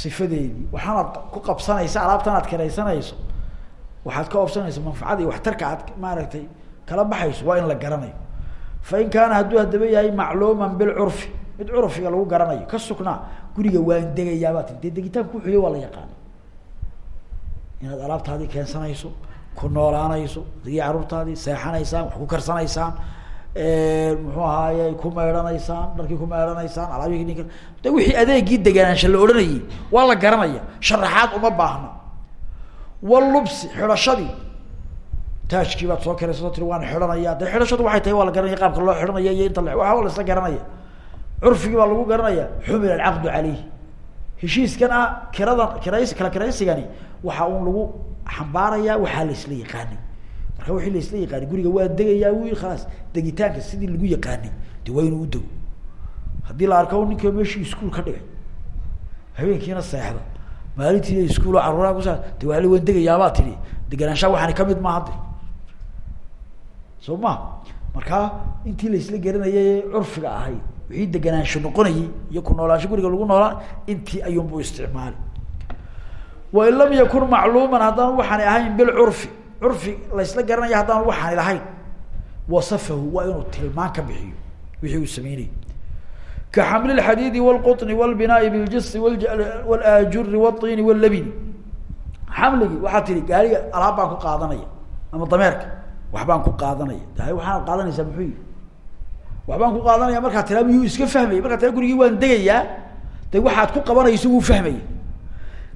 sifadeedii. Waxaanaad ku qabsanaysa alaabtan aad kiraysanayso waxaad ka obsanaysa manfacada waxtarka aad maaragtay kala baxayso waa in la garanayo. Fain kaana hadduu haddaba yahay macluuman bilcurfi mid curfiga lagu garanayo ka sugnaa guriga waan degayaabaa ti dee degitaanku uxuya waa la yaqaana inaad alaabtaadii keensanayso ku noolaanayso adigii caruurtaadii seexanaysaan wax ku karsanaysaan muxuu ahaaye ku meydhanaysaan dharkii ku meydhanaysaan alaabihii ninka de wixii adeegii deganaansha la odhanayay waa la garanaya. Sharaxaad uma baahna. Walubsi xidhashadii. Taajkii baad soo karaysatoo tiri waan xidhanaya. De xidhashadu waxay tahay waa la garanaya qaabka loo xidhanaya iyo inta waa la isla garanaya. Curfigii baa lagu garanaya. Xumila alcaqdu caleyh heshiiskan ah kirada kirays kala kiraysigani waxa un lagu xambaaraya waxaa la isla yaqaanay marka wixii la isla yaqaanay guriga waa degayaa wi khalaas degitaanka sidii lagu yaqaanay de waa inuu udego haddii la arko ninka meeshii iskuol ka dhigay habeenkiina seexda maalintiina iskuol caruuraha kusaa de waa waan degayaabaa tidhi deganaanshaa waxaani ka mid maaha de soo ma markaa intii la isla garanayay curfiga ahayd wixii deganaansho noqonayay iyo ku noolaansho guriga lagu noolaa intii ayuunbu isticmaali wain lam yakun macluuman haddaan waxaani ahayn bilcurfi curfi laysla garanaya haddaan waxaani lahayn wasafahu waa inuu tilmaan ka bixiyo wixii uu sameynayay ka xamli lxadiidi wlquni wlbinaai biljisi walaajuri wاطini wاlabini xamligii waxaa tihi gaariga alaab baan ku qaadanaya ama dameerka waxbaan ku qaadanaya dahay waxaanad qaadanaysaa muxuu yihi waxbaan ku qaadanaya markaa tiraa miyuu iska fahmaya markaa tira gurigii waan degayaa de waxaad ku qabanayso wuu fahmaya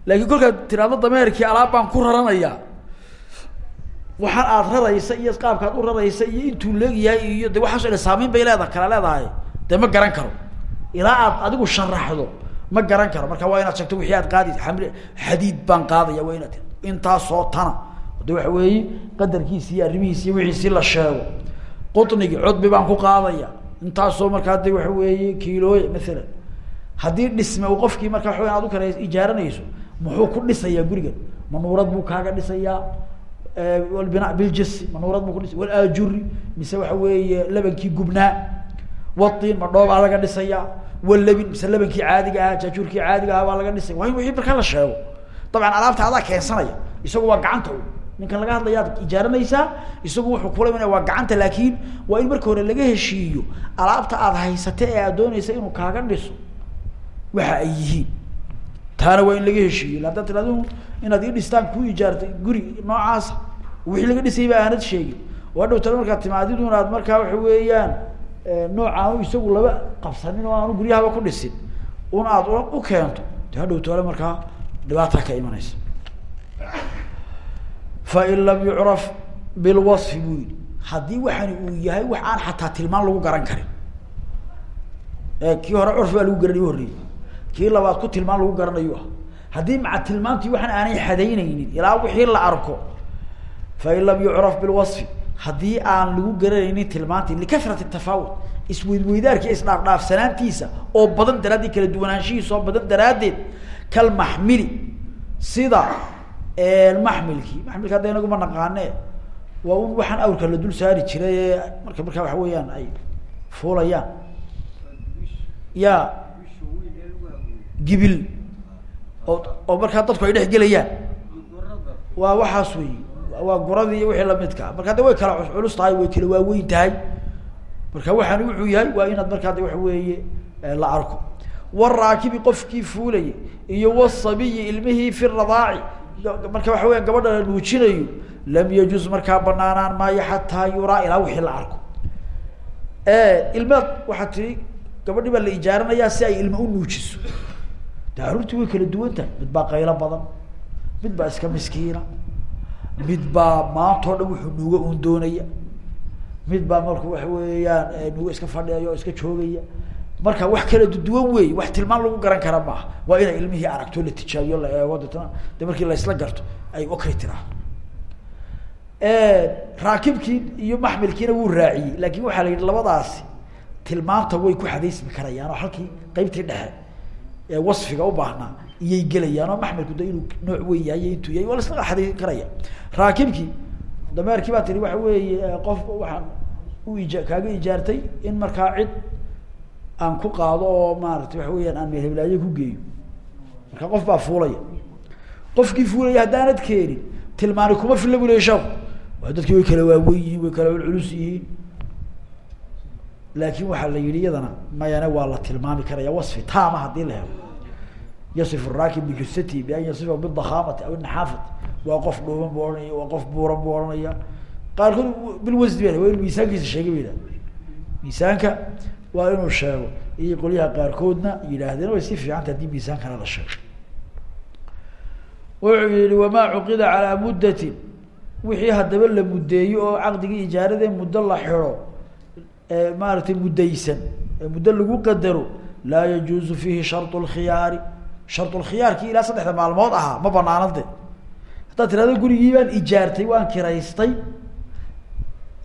laakiin kolkaad tiraado dameerkii alaab baan ku raranaya waxaan aad raraysa iyo qaabkaad u raraysa iyo intuu leegyahay iyo de waxaaso dhan saameyn bay leedaha kala leedahay. Dee ma garan karo. Ilaa aad adigu sharaxdo ma garan karo. Marka waa inaad sheegto wixii aad qaadi amli xadiid baan qaadaya waa inaad intaasoo tana. De waxa weeye qadarkiisi iyo arrimihiisi iyo wixiisi la sheego. Qutnigi cudbi baan ku qaadaya. Intaasoo markaa de waxa weeye kiilooya maalan haddii dhisme u qofkii markaa waa ad u kale ijaaranayso muxuu ku dhisayaa gurigan manuurad buu kaaga dhisayaa walbina biljasi manuurad buu kudhisa walaajuri mise waxa weeye labankii gubnaa. Wain ma dhoobaa laga dhisayaa walabin mise labankii caadiga ahaa jaajuurkii caadiga ahaa laga dhisaya. Waa in wixii markaa la sheego. Dabcan alaabta adaa keensanaya. Isagu waa gacanta ninkan laga hadlaya ad ijaaranaysaa isagu wuxuu kula imanaya waa gacanta laakiin waa in marka hore laga heshiiyo alaabta aad haysata ee aad doonaysa inuu kaaga dhiso waxa ay yihiin. Taana waa in laga heshiiyo. Haddaad tirado inaad ii dhistaan ku ijaartay guri noocaasa wixii laga dhisayay ba aanad sheegin. Oo hadhow tale timaadidun aad markaa waxa weeyaan noocaanu isagu laba qabsanin oo aanu guryahaba ku dhisin un aad u keento de hadhow markaa dhibaataa ka imanaysa. Fain lam yucraf bilwaصfi buu yihi haddii waxani uu yahay wax aan xataa tilmaan lagu garan karin. Kii hore curfi baa lagu garanayo horreeyey kii labaad ku tilmaan lagu garanayu ah. Haddii maca tilmaantii waxaan aanay xadaynaynin ilaa wixii la arko fain lam yucraf bilwaصfi haddii aan lagu garanaynin tilmaantii likasrati tafaawut isweydweydaarki isdhaafdhaafsanaantiisa oo badan daraaddeed kala duwanaanshihiisa oo badan daraaddeed kalmaxmili. Sida maxmilkii maxmilka hadda inaguma naqaane waa un waxaan awrka la dul saari jiray ee marka markaa waxa weeyaan ay fuulayaan. Ya gibil. Oo oo markaa dadku ay dhex gelayaan. Waa waxaas wey waa guradii iyo wixii lamidka. Marka de way kala culus tahay way kala waaweyn tahay. Marka waxaani wuxuu yahay waa inaad markaa de waxa weeye la arko. Waraakibi qofkii fuulayay iyo wasabiyi ilmihii fi radaaci marka waxa weya gabadha la nuujinayo lam yajuz markaa banaanaan maayo xataa yuraa ilaa wixii la arko. Ilmaad waxaa tii gabadhi baa la ijaaranayaa si ay ilma u nuujiso. De way kala duwan tahay. Mid baa qaylo badan mid baa iska miskiina mid baa maanta o dhan wuxuu nuuga un doonaya. Mid baa marka waxa weeyaan nuuga iska fadhiyaya oo iska joogaya. Marka wax kala duwan wey wax tilmaan lagu garan kara maaha waa inay ilmihii aragto la tijaabiyo la eego deetna de markii laysla garto ay okay tiraa raakibkii iyo maxmilkiina wuu raaciyey. Laakin waxaa la yidhi labadaasi tilmaanta way ku xadaysmi karayaan oo halkii qeybtii dhexe ee wasfiga u baahnaa iyay gelayaan oo maxmilku de inuu nooc weyn yahay iyo intuu yahay waa lasla karaya. Raakibkii dameerkii baa tiri waxa weeye qof waxaan u ija kaaga ijaartay in markaa cid aan ku qaado oo maarata waxa weyaan aan meelheblaayo ku geeyo. Marka qof baa fuulaya. Qofkii fuulaya haddaanad keenin tilmaani kuma filla bu leya sheeku way kala waaweyn yihiin way kala culculus yihiin laakin waxaa la yihi iyadana mayane waa la tilmaami karaya wasfi taama haddii la helo. Yasif raakib bijusati bian yasifa bidakhaamati aw inaxaafati waa qof dhuuban bu ohanaya waa qof buuran bu ohanaya qaarkood bilwasdi ba waa inu miisaankiisa sheegay ba yidhahda waa inuu sheego iyo qolyaha qaarkoodna yidhaahdeen way si fiicanta haddii miisaankana la sheego. Wuxuu yihi wamaa cuqida calaa muddatin. Wixii haddaba la muddeeyo oo caqdigii ijaaradee muddo la xidho maaratay muddaysan ee muddo lagu qadaro laa yajuuzu fiihi sharط اlkhiyaari shart lkhiyaarkii ilaa saddexda maalmood ahaa ma banaanade haddaad tirahdo gurigii baan ijaartay waan kiraystay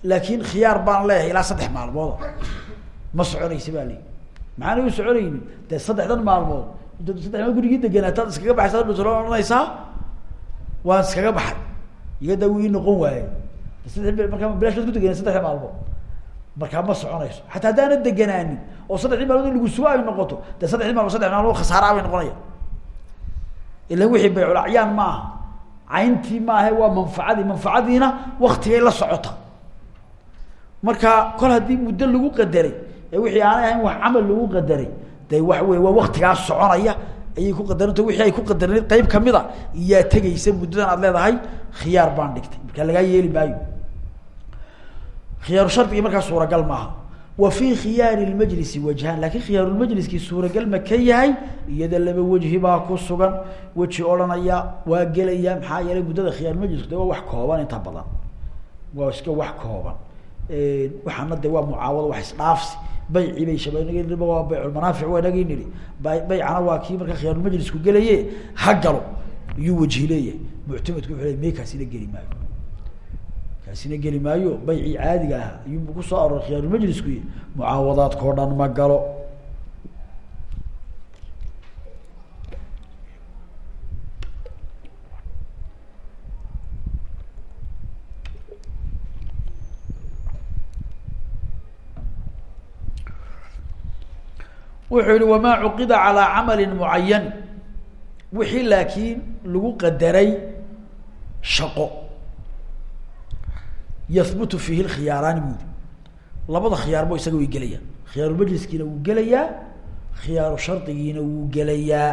laakin khiyaar baan leeyahay ilaa saddex maalmood. Ma soconaysa ba lii maxaana u soconaynin. Saddexdan maalmood saddex maalmood gurigii deganaataad iskaga baxaysa dhusalo odhanaysaa waan iskaga baxay. Iyadaa wuu ii noqon waaye. Bilash ku deganaa saddexda maalmood markaa ma soconayso. Xataa haddaana deganaanin oo saddexdii maalmood in lagu sugo ay noqoto dee saddexdii maalmood saddex maalmood khasaaraa bay noqonaya ilan wixii bayculacyaan ma aha cayntii maahe waa manfacadii manfacadiina waktigay la socota. Marka kol haddii muddo lagu qadaray ee wixii aanay ahayn wax camal lagu qadaray de waxa wey waa waktigaa soconaya ayay ku qadaranta wixii ay ku qadarneed qeyb kamida iyaa tegaysa muddadan aad leedahay khiyaar baan dhigtay. Markaa lagaa yeeli maayo khiyaaru shardigii markaa suuragal maaha. Wa fii khiyaari lmajlisi wajhaan laakiin khiyaarulmajliskii suuragal ma ka yahay iyada laba wejhi baa ku sugan. Weji odhanaya waa gelaya maxaa yeelay muddada khiyaarulmajlisku de waa wax kooban inta badan. Waa iska wax kooban. Waxaana de waa mucaawado wax isdhaafsi. Bayci bay shaba waa bayculmanaafic waa inagii nidhi bay baycana waa kii markaa khiyaarulmajlisku gelaye ha galo. Iyuu wajhi leeyahay. Muctamadku wuxu ley me kaasina geli maayo kaasina geli maayo baycii caadiga ah ayuubu ku soo aroor khiyaarulmajlisku mucaawadaadkao dhan ma galo. Wuxuu yihi wamaa cuqida calaa camali mucayan wixii laakiin lagu qadaray shaqo yahbutu fiihi lkhiyaaraani budi labada khiyaarbo isaga way gelayaan khiyaarulmajliskiina wuu gelayaa khiyaaru shardigiina wuu gelayaa.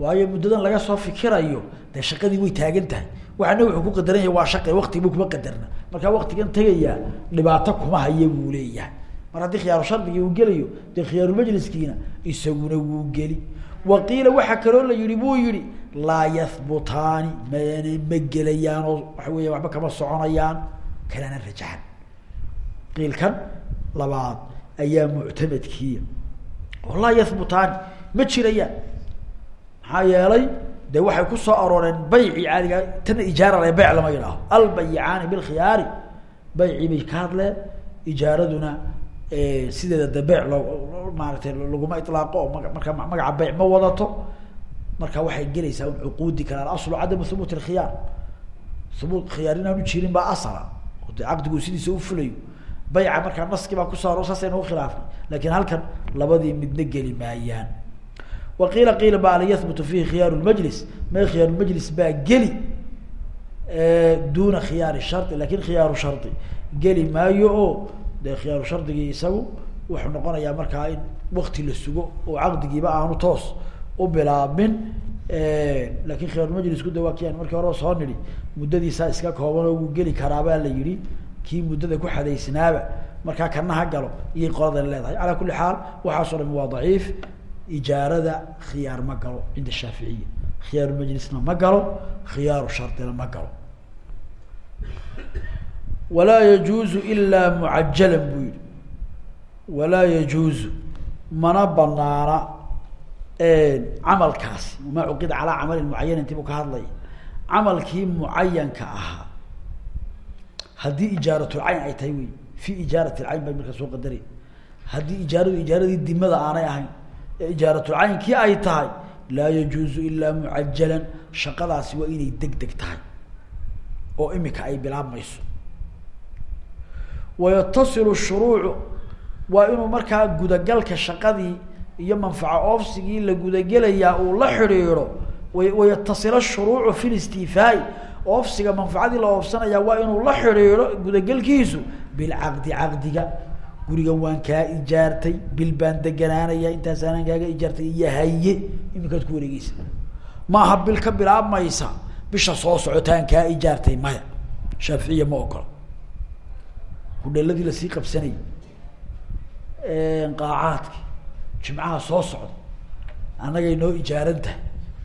Waayo muddadan laga soo fikirayo dee shaqadii way taagan tahay. Waxaana wuxuu ku qadaran yahay waa shaqe waktigiba kuma qadarna. Markaa waktigan tegayaa dhibaato kuma haya buu leeyahay. Mar haddii khiyaaru shardigii uu gelayo dee khiyaarulmajliskiina isaguna wuu geli. Wa qiila waxaa kaloo la yihi buu yihi laa yahbutaani mana ma gelayaan oo waxa weya kama soconayaan kalana rajaxan qiilkan labaad ayaa muctamadkiiya oo laa yahbutaani ma jirayaan maxaa yeelay de waxay ku soo arooreen bayci caadiga tana ijaara le beyc lama yidhaaho. Albayicaani bilkhiyaari. Baycii bay ka hadleen ijaaraduna sideeda de beyc maaratay laguma ilaaqo oo ma marka magaca beyc ma wadato. Marka waxay gelaysaa un cuquudi kale alaslu cadamu hubuut alkhiyaar hubuut khiyaar jirin baa asala de caqdigu sidiisa ufulayo bayca markaa naskii baa ku soo aroor saasayna ukhilaafnay laakiin halkan labadii midna geli maayaan. Wa qiila qiila ba ala yahbutu fihi khiyaaru lmajlis ma khiyaaru lmajlis baa geli duna khiyaari shari laakiin khiyaaru shari geli maayo oo de khiyaaru shardigii isagu wuxuu noqonayaa markaa in wakti la sugo oo caqdigiiba aanu toos u bilaabmin laakiin khiyaarulmajlisku de waa markii horeba soo nidhi muddadiisaa iska kooban oo wuu geli karaabaa la yihi kii muddada ku xadaysnaaba markaa kana ha galo. Iyay qoladan leedahay. Calaa kuli xaal waxaaso dhami waa daciif. Ijaarada khiyaar ma galo cinda shaaficiya khiyaarulmajlisna ma galo khiyaaru shardina ma galo. Walaa yajuuzu ilaa mucajalan buu yihi walaa mana banaana camalkaasi wamaa cuqida calaa camalin mucayanin ti buu ka hadlaya camalkii mucayanka ahaa. Haddii ijaaratulcayn ay tahay wey fi ijaarat lcayn bay markaa soo qadaraya haddii ijaaradu ijaaradii dimada aanay ahayn ee ijaaratulcaynkii ay tahay laa yajuuzu ilaa mucajalan shaqadaasi waa inay deg deg tahay oo imika ay bilaabmayso. Wayatasilu shuruucu waa inuu markaa gudagalka shaqadii iyo manfaco oofsigii la gudagelayaa uu la xidhiidho wayatasila shuruucu fi listifaai oofsiga manfacadii la oofsanayaa waa inuu la xidhiidho gudagelkiisu bilcaqdi caqdiga. Gurigan waan kaa ijaartay bil baan deganaanaya intaasaanan kaaga ijaartay iyo haye iminkaad ku wareegeysa maaha bil ka bilaabmaysa bisha soo socotaan kaa ijaartay maya. Shaaficiya ma ogola. Hudheeladii la sii qabsanayay qaacaadki jimcaha soo socda annagay noo ijaaran tahay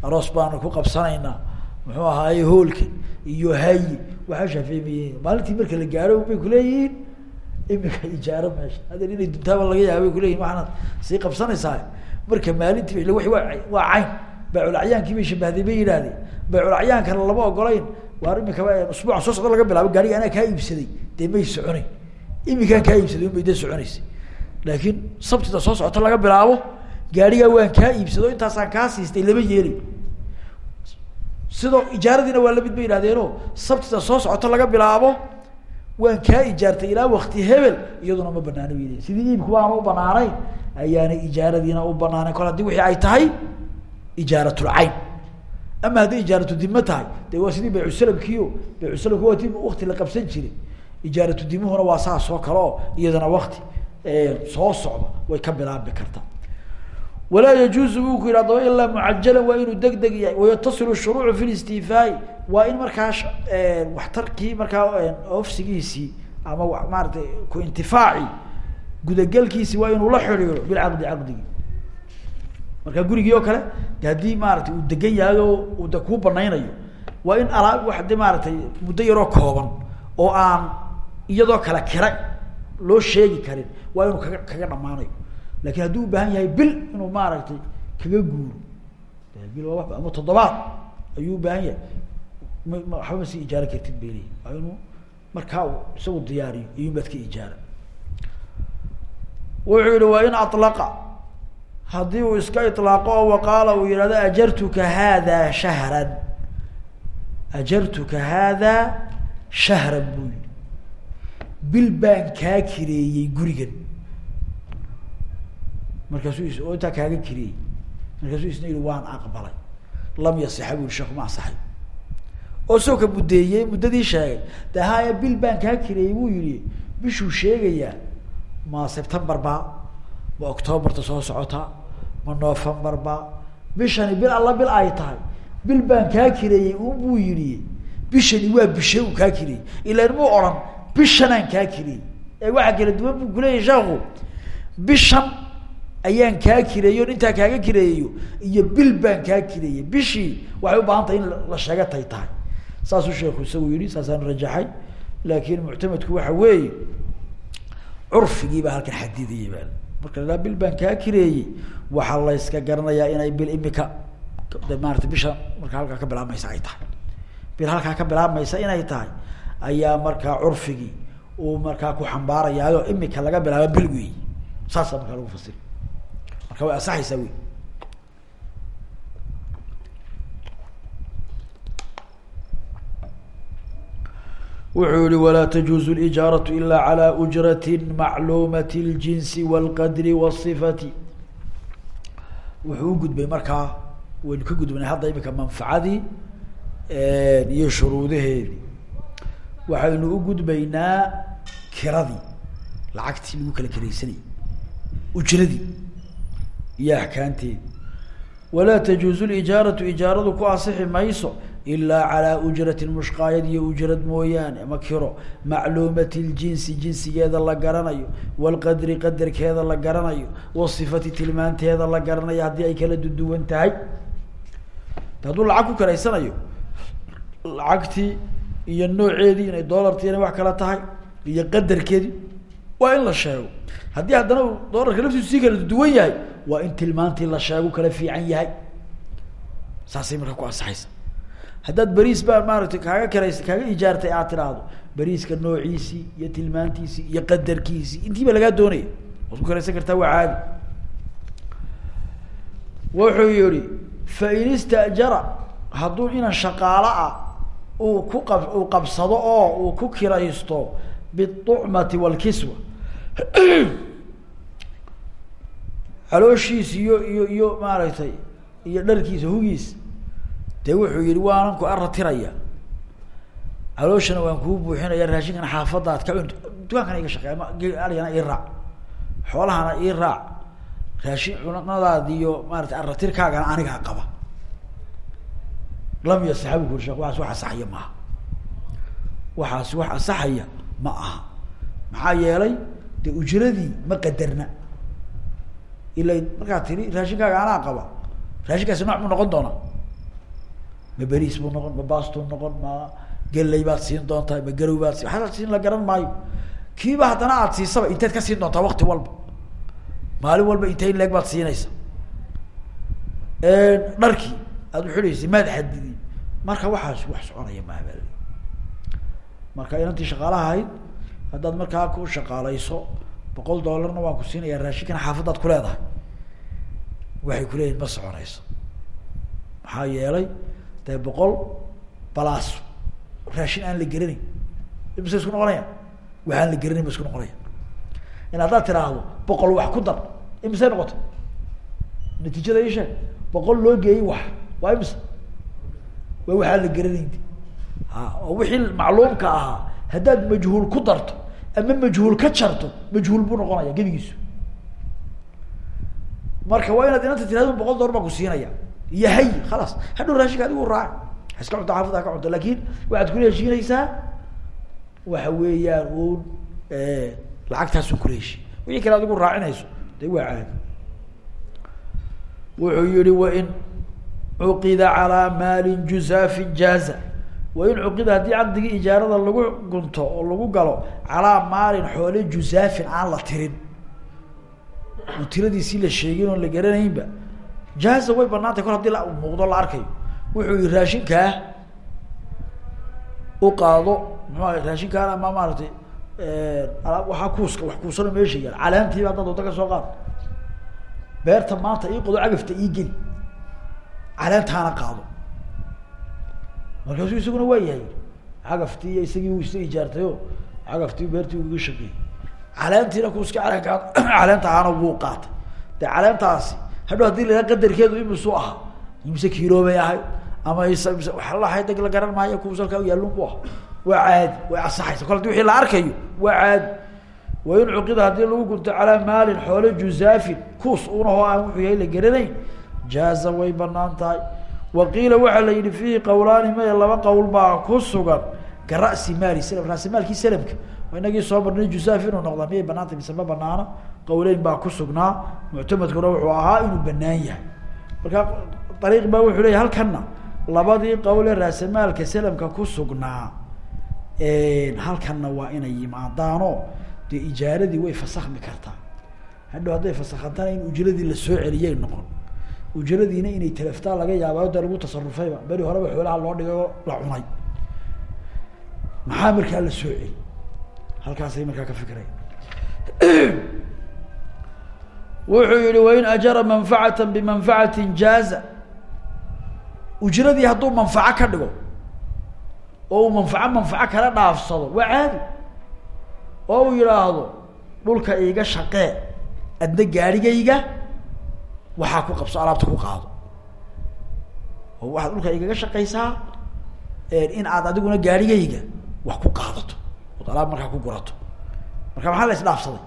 aroos baanu ku qabsanaynaa. Muxuu ahaaye hoolka iyo hayi waxaa shaafici ma maalintii marka la gaaro bay kuleeyihiin imika ijaaro meesha. Hadeen inay duntaaba laga yaaba bay kuleyihin waxaanaad sii qabsanaysaa marka maalintii ila wa waa cayn. Bayculacyaanki bay shabahday bay yidhaahdeen bayculacyaankan lama ogolayn waar imikaba usbuuca soo socda laga bilaabo. Gaariga anaa kaa iibsaday. Dee may soconayn. Imikaan kaa iibsaday unbay dee soconaysay laakiin sabtida soo socota laga bilaabo gaarigaa waan kaa iibsado intaasaan kaa siistay lama yeelay sidoo ijaaradiina waa la mid bay yidhahdeeno sabtida soo socota laga bilaabo waan kaa ijaartay ilaa wakti hebel iyaduna ma banaana leeyiin sidii iibkuba aan u banaanayn ayaanay ijaaradiina u banaanayn kol haddii wixii ay tahay ijaaratulcayn ama hadday ijaaratu dimo tahay de waa sidii baycusalamkiio baycusalamki waa ti wakti la qabsan jiray. Ijaaratu dimuhuna waa saas oo kale iyadana wakti soo socda way ka bilaabi kartaa walaa yajuuzu buu ku yidhi ilaa mucajalan waa inuu deg deg yahay wayatasilu shuruucu fi listifaai waa in markaa waxtarkii markaa ofsigiisii ama maaratay ku intifaaci gudagelkiisi waa inuu la xidhiiro bilcaqdi caqdigi marka gurigii oo kale haddii maaratay uu degan yahay oo uu de kuu banaynayo waa in alaa wa de maaratay muddo yaroo kooban oo aan iyadoo kale kira loo sheegi karin waa inuu kaga kaga dhamaanayo. Lakin haddii u baahan yahay bil inuu maaragtay kaga guuro. Bil waa wa ama toddobaad ayuu ubaahan yahay. Ma waxba ma sii ijaaro kartid bay leeyihiin waa inuu markaa isagu diyaariyo iyun baad ka ijaara. Wuxuu yihi waa in alaqa haddii uu iska ilaaqo oo waqaala uu yihahdo ajartuka hada shahran. Ajartuka hada shahran buu yihi bil baan kaa kireeyey gurigan. Markaasuu oo intaa kaaga kireeyey. Markaasuu isna yihi waan aqbalay. Lam yasixa bu yihi sheeku ma asaxay oo soo ka muddeeyey muddadii sheegay de haya bil baan kaa kireeyey buu yihi bishuu sheegayaa ma september ba ma octoberta soo socota ma november ba bishani bil alla bil ay tahay bil baan kaa kireeyey un buu yihi bishani waa bishe uu kaa kireeyey. Ilan muu odhan bishanaan kaa kireeyey ee waxaa kala duwan buu kuleeyahy sheekhu bishan ayaan kaa kireeyo intaa kaaga kireeyayo iyo bil baan kaa kireeyey bishii waxay ubaahan tahay in la sheega tay tahay. Saasuu sheeku isagu yihi saasaan rajaxay. Laakin muctamadku waxa weeye curfigii baa halkan xadidayay ba marka la bil baan kaa kireeyey waxaa layska garanayaa inay bil imika de bisha markaa halkaa ka bilaabmaysa ay tahay. Bil halkaa ka bilaabmaysa inay tahay ayaa markaa curfigii uu markaa ku xambaarayaayo imika laga bilaabo bil wey saasa markaa lagu fasiri marka way asaxaysaa wey wuxuu yihi walaa tajuuzu lijaaraةu ila calى ujrati macluumati اljinsi wاlqadri wالصifati wuxuu u gudbay markaa waynu ka gudbnay hadda imika manfacadii iyo shuruudaheedii waxaynu u gudbaynaa kiradii lacagtii lagu kala kiraysanayay ujradii iyo axkaanteedi walaa tajuuzu lijaaratu ijaaradu ku asixi mayso ilaa calaa ujratin mushqaayad iyo ujrad mooyaane ama kiro. Macluumati ljinsi jinsigeeda la garanayo waalqadri qadarkeeda la garanayo wasifati tilmaanteeda la garanayo haddii ay kala duduwan tahay. Hadduu lacag ku karaysanayo lacagtii iyo nooceedii inay doolartii inay wax kala tahay iyo qadarkeedii waa in la sheego. Haddii haddana uu laftiisu sii kala duwan yahay waa in tilmaantii la sheego kala fiican yahay. Saasay markaa ku ansaxaysa. Haddaad beriis baa maaragtay kaaga karays kaaga ijaartay aad tidhaahdo beriiska noociisii iyo tilmaantiisii iyo qadarkiisii intii ba lagaa doonaya. Waad ku karaysan kartaa waa caadi wuxuu yihi fain istajara hadduu inan shaqaalo ah uu ku qab uu qabsado oo uu ku kiraysto biucmati walkiswa. [CLEARS THROAT] Calooshiis iyo iyo iyo maaragtay iyo dharkiisa hugiis. Dee wuxuu yihi waanan ku aratiraya calooshana waan kuu buuxinaya raashinkana xaafadaad ka cun dukaankana iga shaqey ama aligana ii raac. Xoolahana ii raac. Raashin cunadaad iyo maarata aratirkaagana anigaa qaba lam yasaxabu kuli shek waxaas wax asaxaya maaha. waxaas wax asaxaya ma aha maxaa yeelay dee ujradii ma qadarna. ila markaad tiri raashinkaaga anaa qaba. raashinkaasi nooc buu noqon doonaa. ma beriis buu noqon ma baastuu noqon ma gelay baad siin doontaa ma garow baad si waxaad siin la garan maayo. kiiba haddana aad siisaba inteed ka siin doontaa wakti walba. maalin walba intay leeg baad siinaysa dharkii aada uxidhaysay maad xadidin marka waxaas wax soconaya mahabal. Marka inantii shaqaalaha ahayd haddaad markaa ku shaqaalayso boqol doolarna waan ku siinayaa raashinkana xaafadaad ku leedahay. Waxay kuleeyihin ma soconayso. Maxaa yeelay dee boqol balaas raashin aan la geranayn imise isku noqonaya? Wax aan la geranayn ba isku noqonaya. In haddaad tiraahdo boqol wax ku dar imisey noqota natiijada ii sheeg boqol loo geeyey wax waa imise waa waxaan la geranayn ha oo wixii macluumka ahaa haddaad majhuul ku darto ama majhuul ka jarto majhuul buu noqonaya gebigiisu. Marka waa inaad inanta tirahdo boqol dolar baan ku siinaya iyo hay khalaas hadhow raashinka adigu raac iska cunto xaafada ka cunto laakiin waxaad kula heshiinaysaa waxa weeyaan un lacagtaasun kula heshi wixii kale adigu raacinayso. De waa caadi. Wuxuu yihi wain cuqida calaa maalin juzaafin jaaza. Wain cuqida haddii caqdigii ijaarada lagu gunto oo lagu galo calaa maalin xoole juzaafin aan la tirin. Oo tiradiisii la sheegin oon la garanaynba. Jaaza way banaantay kor haddii la muuqdo la arkayo. Wuxuu yihi raashinkaa u qaado muxuu aha raashinkaan ama maaratay waxaa kuuska wax kuusano meesha yaal. Calaantiiba haddaad wada ka soo qaad. Beerta maanta ii qodo cagafta ii geli caleentaana qaado. Markaasuu isaguna waa yahay cagaftii isagii uu isa ijaartayo cagaftii beertii uga shaqeeyey. Caleentiina kuuska caleenkaa caleenta ahaana wuu qaatay. De caleentaasi hadhow haddii la qadarkeedu imisu ahaa imise kiloobay ahay ama is waa lahay dag la garan maayo kuusalkaa yaalun bu aha waa caadi way asaxaysa. Kol adi wixii la arkayo waa caadi. Wain cuqida haddii lagu gunto calaa maalin xoole juzaafin kuus unahoo aan wuxuu yahay la garanayn jaaza way bannaan tahay. Wa qiila waxaa la yihi fiihi qowlaani maya laba qowl baa ku sugan. Ka ra'si maali slm raasimaalkii salamka inagii soo marnay juzaaf inuu noqdaa miyay banaantay mise ma banaana qowleyn baa ku sugnaa. Muctamadkuna wuxuu ahaa inuu banaan yahay. Marka ariiq baa wuxuu leya halkana labadii qowle raasamaalka salamka ku sugnaa halkanna waa inay yimaadaanoo dee ijaaradii way fasakmi kartaa. Hadhow hadday fasakhantana in ujradii la soo celiyay noqon ujradiina inay talaftaa laga yaabaayo dee lagu tasarufayba beri horeba xoolaha loo dhigay oo la cunay. Maxaa markaa la soo celi halkaasay markaa ka fikiraya [CLEARS THROAT] wuxuu yihi wain ajara manfacata bimanfacati jaaza. Ujradii hadduu manfaco ka dhigo oo uu manfaco manfaco kala dhaafsado waa caadi. Oo uu yidhaahdo dhulka iiga shaqee adna gaarigayga waxaa ku qabso alaabta ku qaado. Oo waxaad dhulka igaga shaqaysaa in aad adiguna gaarigayga wax ku qaadato. Ood alaab markaa ku gurato. Marka maxaa la isdhaafsaday?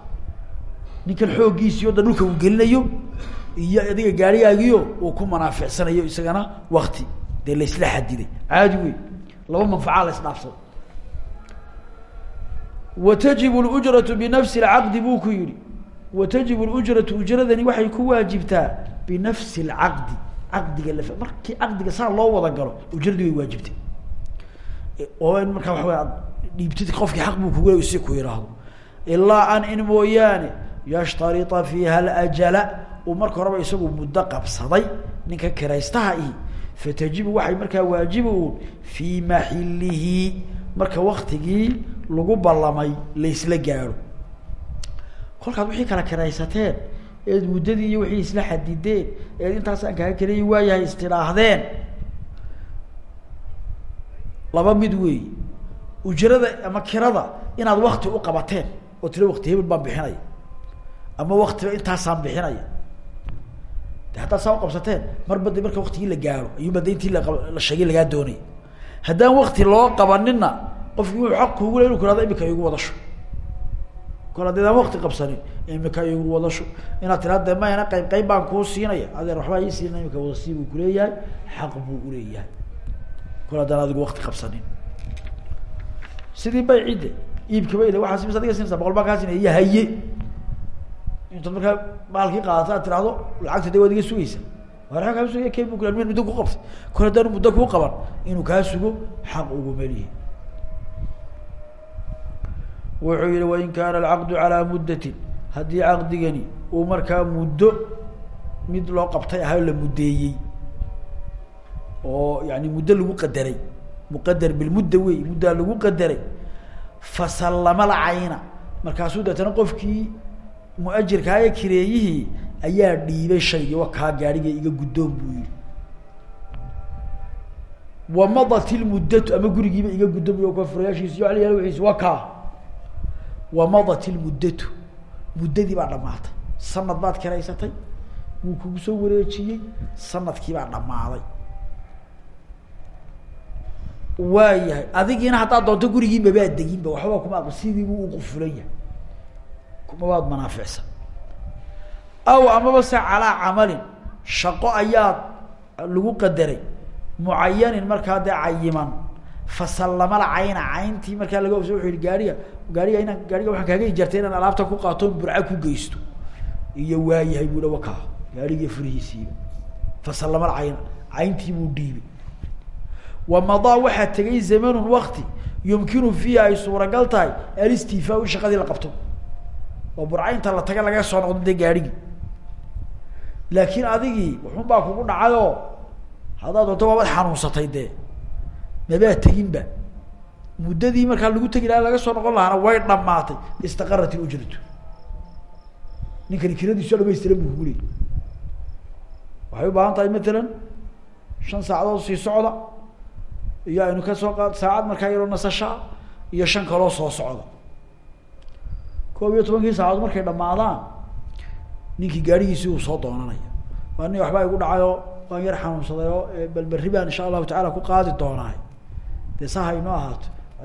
Ninkan xooggiisii o dhan dhulka uu gelinayo iyo adiga gaarigaagiyo uu ku manaaficsanayo isagana wakti dee laisla xadiday caadi wey laba manfacaa la isdhaafsaday. Wa tajibu lujratu binafsi lcaqdi buu ku yihi tajibu lujratu ujradani waxay ku binafsi lcaqdi caqdiga la markii caqdiga saa loo wada galo ujradii way waajibtay. Oo in markaa wey ad dhiibtid qofkii xaq buu kugu si ku yihaahdo ilaa an in mooyaane yashtarita fiiha alajala uu marka horeba isagu muddo qabsaday ninka kiraystaha ihi fatajibu waxay markaa waajiba uun fii maxilihi marka waktigii lagu ballamay laysla gaadho kolkaad wixii kala kiraysateen eed muddadii iyo wixii isla xadideen eed intaasaan kaaga kaleyi waayahay istidhaahdeen. Laba mid weey ujrada ama kirada inaad wakti u qabateen oo tiro wakti hebel baan bixinaya ama waktiba intaasaan bixinaya de haddaad saa uqabsateen marba de marka waktigii la gaaro ayuunba de la sheegay lagaa doonaya haddaan wakti loo qabanina qofki wuxuu aq kuugu le inu ku hahdo imika igu wadasho kol haddadaan wakti qabsanin imika igu wadasho inaad tiraada de mayna qayb qayb baan kuu siinaya. Adeer waxbaa ii siina imika wadasii buu kuleeyahay xaq buu uleeyahay kol haddaan adigu wakti qabsanin. Sidii baycidde iibkaba il waaas mis adiga siinaysa boqol baa kaa iyo haye. Intaad markaa maalkii qaadata ad tirahdo lacagta de waad iga sugeysa waa kaa sugaya ken bu ku mi muddo ku qabtay kol haddaanu muddo kuu qaban inuu kaa sugo xaq ugu melihi wuxuu yihi wain kaana alcaqdu calaa muddatin. Haddii caqdigani uu markaa muddo mid loo qabtay ahayo la muddeeyey oo yani muddo lagu qadaray muqadar bilmudda wey muddaa lagu qadaray fasallama lcayna markaasuu deetana qofkii muajirkaayo kireeyihii ayaa dhiibay shaygii kaa gaadhiga iga guddoon buu yihi wamadat ilmuddatu ama gurigiiba iga guddoon bu ka furayaashiisi iyo alyaal wiiisi wa kaa wamadat ilmuddatu muddadii baa dhamaatay sanad baad kiraysatay wuu kugu soo wareejiyey. Sanadkii baa dhamaaday waa yahay. Adigiina haddaad doonto gurigii mabaad deginba. Waxba kuma aql sidii buu uqufulan yahay. Kumabaad manaaficsan. Aw amaba se calaa camalin. Shaqo ayaa lagu qadaray. Mucayanin markaa dee cayiman fasallamal cayna cayntii markaa laga obsa wuxu yihi gaariga gaariga inaan gaariga waxaan kaaga ijartay inaan alaabta ku qaato burca ku geysto. Iyo waayahay buu ha wakaa gaarigii furihiisiiba. Fasallamal cayna cayntii buu dhiibay. Wamadaa waxaa tegay zamanun wakti yumkinu fiihi ay suuragal tahay alistiifaau in shaqadii la qabto. Oo burca inta la taga laga soo noqdo dee gaarhigii laakiin adigii wuxun baa kugu dhacayoo haddaad doonto waabad xanuunsatay dee mabaad teginba. Muddadii markaa lagu tegi laha laga soo noqon lahaana way dhamaatay istaqarat ilujratu ninkani kiradiisu dhamaystiran buu kugu leey waxay u baahan tahay matalan shan saacadood sii socda iyo aynu ka soo qaad saacad markaa yaroo nasashaa iyo shan kaloo soo socda. Koob iyo tobankii saacadood markay dhamaadaan ninkii gaarigiisii uu soo doonanaya. Waa nin waxbaa igu dhacayoo waan yar xanuunsaday oo bal berri baan insha allahu tacaala ku qaadi doonaay dee saha inoo ahaato. Ka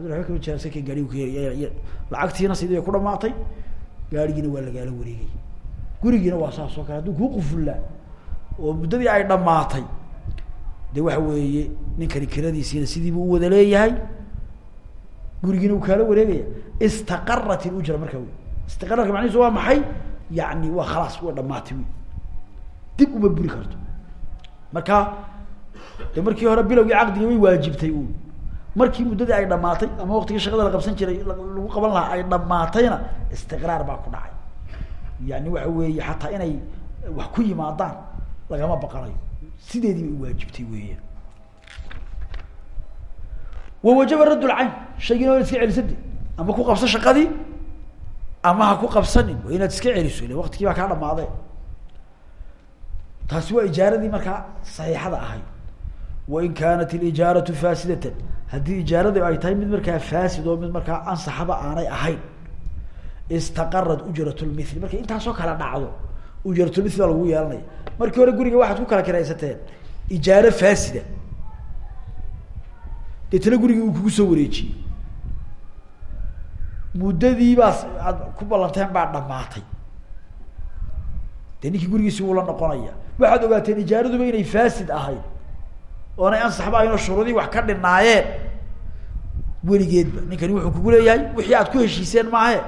y lacagtiina sidii ku dhamaatay gaarigiina waa lagaala wareegay. Gurigiina waa saas oo kale. Hadduu kuu qufullaa oo muddadii ay dhamaatay de waxa weeye ninkani kiradiisiina sidiibuu uwada leeyahay. Gurigiina uu kaala wareegaya. Istaqarat ilujra markaa wey istiqararka macnihiisu waa maxay? Yani waa khalaas way dhamaatay wy dib uma buri karto. Marka de markii hore bilowgii caqdiga way waajibtay un markii muddadii ay dhamaatay ama waktigii shaqada la qabsan jiray lagu qaban lahaa ay dhamaatayna istiqraar baa ku dhacay. Yani waxa weeye xataa inay wax ku yimaadaan lagama baqanayo sideedii bay uwaajibtay weeyaan wawajaba radd lcayn shaygina waa inaad iska celisade ama ku qabso shaqadii ama ha ku qabsanin. Waa inaad iska celiso ila waktigii baa kaa dhamaadee. Taasi waa ijaaradii markaa saxiixada ahayd. Wain kaanat ilijaaratu faasidatan haddii ijaaradi ay tahay mid markaa faasid oo mid markaa ansaxaba aanay ahayn istaqarad ujrat lmithli markay intaasoo kala dhacdo ujratulmithli baa lagu yeelanaya. Markii hore guriga waxaad ku kala kiraysateen ijaaro faasida. Deetana gurigii uu kugu soo wareejiyey muddadii baas aad ku ballanteen baa dhamaatay dee ninkii gurigiisi wuu la noqonaya waxaad ogaateen ijaaraduba inay faasid ahayd oonay ansaxba aynoo shuruudii wax ka dhinaayeen. Weligeedba ninkani wuxuu kugu leeyahay wixii aad ku heshiiseen maahe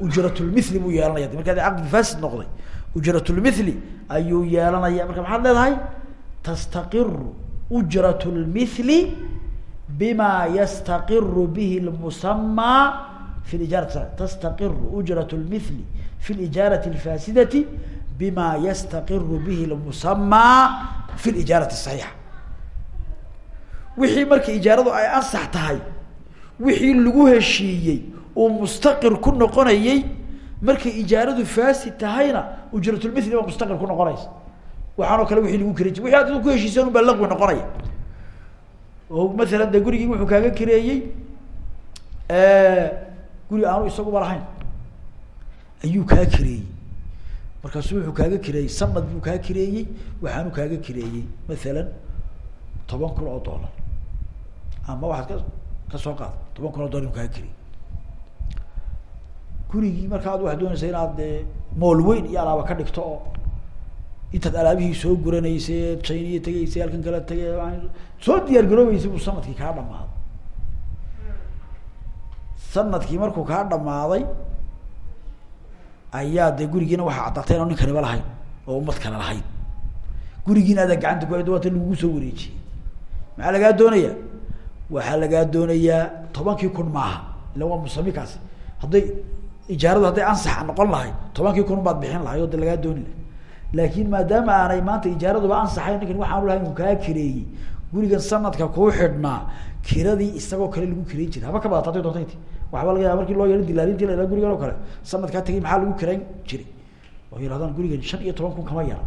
ujratulmithli buu yeelanaya. De markaa caqdigi faasid noqday ujratulmithli ayuu yeelanaya. Marka maxaad leedahay tastaqiru ujrat lmithli bima yastaqiru bihi lmusamaa fi lijaarati tastaqiru ujrat lmithli fi lijaarati alfasidati bima yastaqiru bihi lmusamaa fi lijaarati saxiixa wixii marka ijaaradu ay ansax tahay wixii lagu heshiiyey uu mustaqir ku noqonayey markay ijaaradu faasid tahayna ujratulmithli baa mustaqir ku noqonaysa. Waxaanoo kale wii lagu kira wixi ad ku heshiiseen un baa laqwi noqonaya. Oo maalan de gurigii wuxuu kaaga kireeyey guri aanu isaguba lahayn ayuu kaa kireeyey. Markaasu wuxuu kaaga kireeyey sanad buu kaa kireeyey waxaanu kaaga kireeyey mathalan toban kun oo dollar ama waxaad ka ka soo qaad. Toban kun oo dollar kaaga kireeyey gurigii marka ad waxaad doonaysa inaad dee mool weyn iyo alaaba ka dhigto oo intaad alaabihii soo guranaysay chiniya tegaysay halkan kala tegay soo diyaar garoobeysay buu sannadkii kaa dhamaaday. Sanadkii markuu kaa dhamaaday ayaa dee gurigiina waxaa caddaatay inaan ninkaniba lahayn oo ummad kale lahayn. Gurigiina adaa gacanta ku hayda waata lagugu soo wareejiyey maxaa lagaa doonaya waxaa lagaa doonayaa tobankii kun maaha. Illa waa musamikaasi hadday ijaaradu hadday ansaxa noqon lahayd tobankii kun baad bixin lahay oo de lagaa dooni lahay laakin maadaama aanay maanta ijaaraduba ansaxayn ninkan waxaanu lahay uu kaa kireeyey. Gurigan sanadka kuu xidhnaa kiradii isagoo kale lagu kireyn jiray. Haba ka badata haday doonta inti laga yaaba markii loo yeero dilaalinti la gurigan oo kale. Sanadkaa tegay maxaa lagu kireyn jiray? Oo yirahdaan gurigan shan iyo toban kun kama yara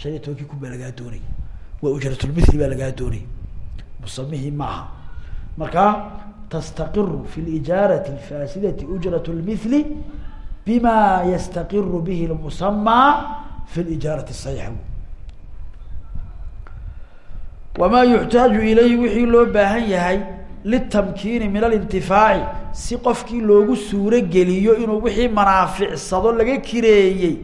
shan iyo tobankii kun baa lagaa doonay. Waa ujratulmithli baa lagaa doonay musamihii maaha. Marka tastaqiru fi lijaarati alfasidati ujrat lmithli bima yastaqiru bihi lmusamaa fi lijaarati saxiixa wamaa yuxtaaju ilayhi wixii loo baahan yahay litamkiini min alintifaaci si qofkii loogu suuro geliyo inuu wixii manaaficsado laga kireeyey.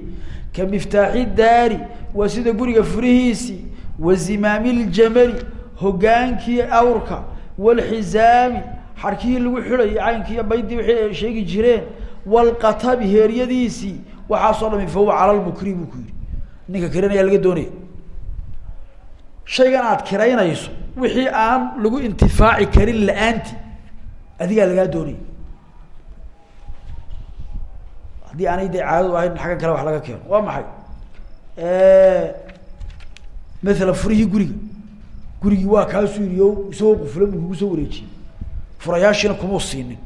Ka miftaaxi daari waa sida guriga furihiisii wa zimaami ljamali hogaankii awrka walxizaami xarkihii lagu xidhayay caynkiiyo baydii wixii sheegi jireen walqatabi heeryadiisii waxaasoo dhami fa huwa cala lmukri buu ku yihi ninka kiranaya laga doonaya. Shaygan aad kiraynayso wixii aan lagu intifaaci karin la'aanti adigaa lagaa doonaya. Haddii aanay caadadu ahayn xaggan kale wax laga keeno. Waa maxay? Masalan furihii guriga gurigii waa kaasuu yiriyo isagoo qufula buu kugu soo wareejiyey. Furayaashiina kumau siinin.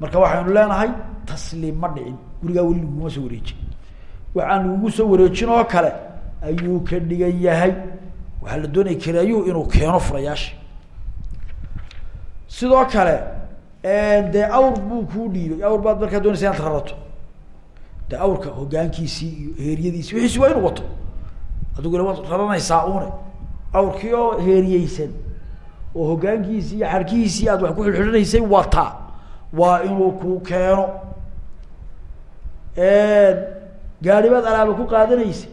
Marka waxaynu leenahay tasliim ma dhicin. Gurigaa weli laguma soo wareejin. Waxaan lagugu soo wareejin oo kale ayuu ka dhigan yahay. Waxaa la doonaya kiraayuhu inuu keeno furayaasha sidoo kale dee awr buu kuu dhiibay. Awr baad markaa doonaysa inaad rarato de awrka hogaankiisii iyo heeryadiisi wixiisi waa inuu wato. Adiguna waad raranaysaa une awrkii oo heeriyeysan. Oo hogaankiisii iyo xarkihiisii aad wax ku xidhxidhanaysay wataa waa inuu ku keeno. Gaari baad alaaba ku qaadanaysa.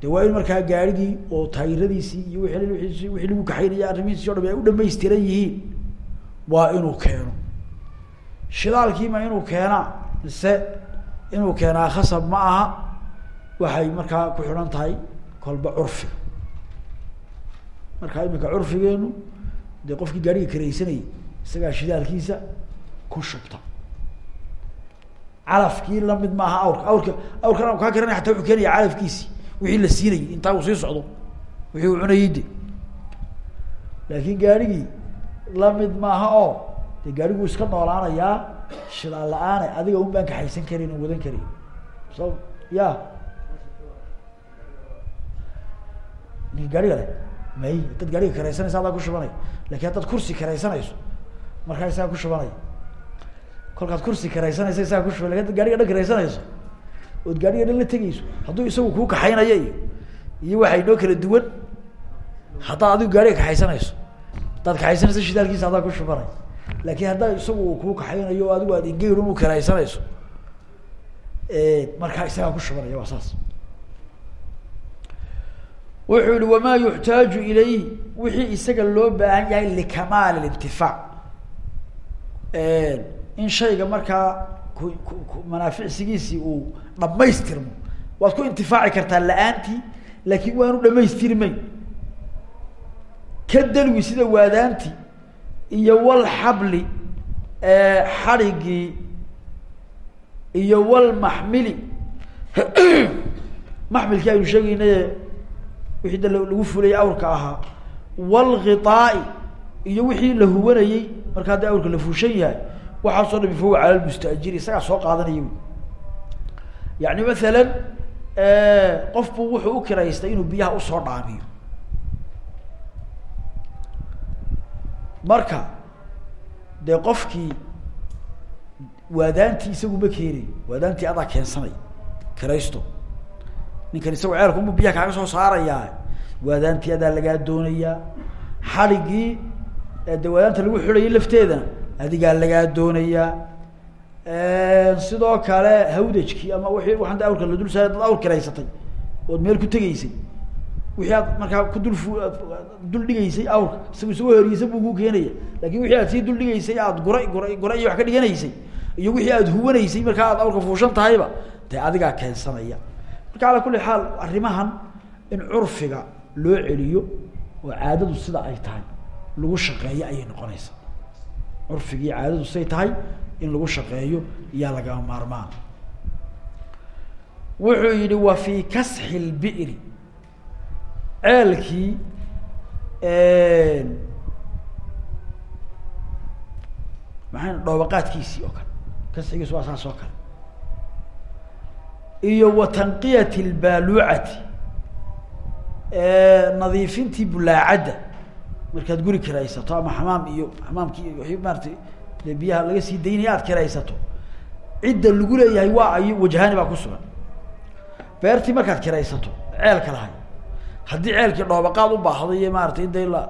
De waa in markaa gaarigii oo taayiradiisii iyo wii wixii lagu kaxaynaya arrimihiisi o dham ay u dhamaystiran yihiin. Waa inuu keeno. Shidaalkiima inuu keenaa mise inuu keenaa khasab ma aha. Waxay markaa ku xidhan tahay kolba curfiga markaa iminka curfigeenu dee qofkii gaariga karaysanayay isagaa shidaalkiisa ku shubta. Calafkii la mid maaha awrka awrka awrkan kaa karanaya hataa wuxuu keenaya calafkiisi wixii la siinayay intaa uu sii socdo wixii uu cunayay de laakiin gaarigii la mid maaha oo dee gaariguu iska noolaanayaa shidaal la'aane adiga un baan kaxaysan karin oo wadan karin. So ya ninka gaariga le may haddaad gaariga karaysanaysa adaa ku shubanaya laakiin haddaad kursi karaysanayso markaa isagaa ku shubanaya kolkaad kursi karaysanaysa isagaa ku shuban laakiin haddaad gaariga dhan karaysanayso ood gaariga dhan la tegayso hadduu isagu kuu kaxaynaya iyo iyo waxay noo kala duwan haddaad adigu gaariga kaxaysanayso haddaad kaxaysanayso shidaalkiisa adaa ku shubanay. Laakin haddaa isagu uu kuu kaxaynayo adigu aad ingeyr u karaysanayso markaa isagaa ku shubanaya waa saas wuxuu yihi wamaa yuxtaaju ilayhi wixii isaga loo baahan yahay likamaal intifaac in shayga markaa ku ku manaaficsigiisii uu dhamaystirmo waad ku intifaaci kartaa la'aantii laakin waanu dhamaystirmayn ka dalwi sida waadaanti iyo walxabli xadhigii iyo walmaxmili [CLEARS THROAT] maxmilkii aynu sheegaynaye wixii da lagu fulayay awrka ahaa walghiaa'i iyo wixii la huwanayey marka haddi awrka la fuushan yahay waxaasoo dhami fahuwa cala lmustaajiri isagaa soo qaadanaya yani masalan qof buu wuxuu u kiraystay inuu biyaha u soo dhaamiyo marka dee qofkii waadaantii isagu ma keenayo waadaantii adaa keensanay kiraysto ninkan isagoo ceelkunbu biyaha kaaga soo saarayaa waadaantii adaa lagaa doonayaa xaligii de waadaanta lagu xidhayay lafteedana adigaa lagaa doonayaa sidoo kale hawdajkii ama wii waxaan awrka la dul saara dad awr kiraysatay ood meel ku tegaysay. Wixii aad markaa ku dul dul dhigaysay awrka isagu isagoo heriyeysa buu ku keenaya. Lakin wixii aad sii dul dhigaysay aad gura gura gura iyo wax ka dhiganaysay iyo wixii aad huwanaysay markaa aad awrka fuushan tahayba dee adigaa keensanaya marka ala kulli xaal arrimahan in curfiga loo celiyo oo caadadu sida ay tahay lagu shaqeeyo ayay noqonaysaa. Curfigii caadadu siday tahay in lagu shaqeeyo iyaa lagama maarmaan. Wuxuu yihi wa fii kasxi lbi'ri ceelkii maxay dhoobaqaadkiisii oo kale? Kasxigiisu waa saas oo kale iyo wa tanqiyati lbaaluucati nadiifintii bulaacadda. Markaad guri kiraysato ama xamaam iyo xamaamkii wa maaratay biyaha laga sii daynaya aad kiraysato cidda lagu leeyahay waa ay wajhaani baa ku sugan. Beertii markaad kiraysato ceelka lahay. Haddii ceelkii dhoobaqaad u baahdo iyo maaratay in la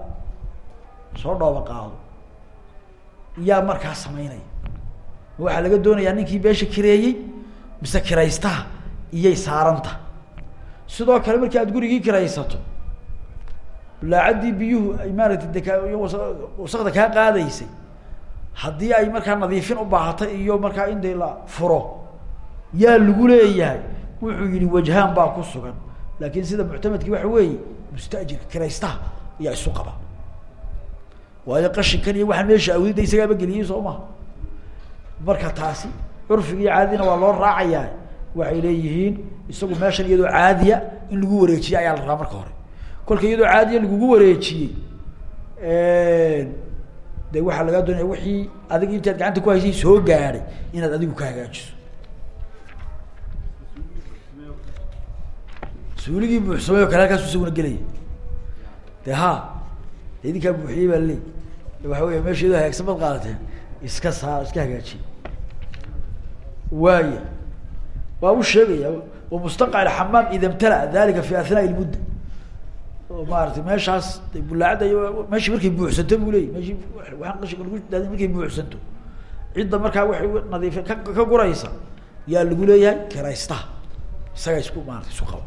soo dhoobaqaado yaa markaa samaynaya. Waxaa laga doonayaa ninkii beesha kireeyey mise kiraystaha iyay saaranta. Sidoo kale markii aad gurigii kiraysato bulaacaddii biyuhu ay maaratay de ka wasakda kaa qaadaysay haddii ay markaa nadiifin u baahatay iyo markaa in la furo yaa lagu leeyahay. Wuxuu yihi wajhaan baa ku sugan. Laakin sida muctamadkii waxa weeye mustajirka kiraystaha ayaa isu qaba. Waayo qashinkan iyo waxaa meesha awdida isagaaba geliyey soo maha marka taasi curfigii caadadina waa loo raacayaa waxay leeyihiin isagu meeshan iyadoo caadiya in lagu wareejiye ayaa la rabaa marka hore. Kolka iyadoo caadiya lagugu wareejiyey de waxaa lagaa doonaya wixii adig intaad gacanta ku haysay soo gaadhay inaad adigu ka hagaajiso. Suuligii buuxsamay oo kale halkaasu isaguna gelaya. De ha de idinkaa buuxiyey baa laleey waxa weya meesha iyadoo hagaagsan baad qaadateen iska saa iska hagaajiye. Waaya waa u sheegaya wamustanqa alxamaam ida mtala dalika fi athnaa lmudda oo maarata meeshaas bulaacadda meeshii markay buuxsanto buu leeyay meeshii waaan qashika lagu daadin markay buuxsanto. Cidda markaa waxay nadiifa ka ka guraysa yaa lagu leeyahay kiraystaha isaga isku maarata isu qabo.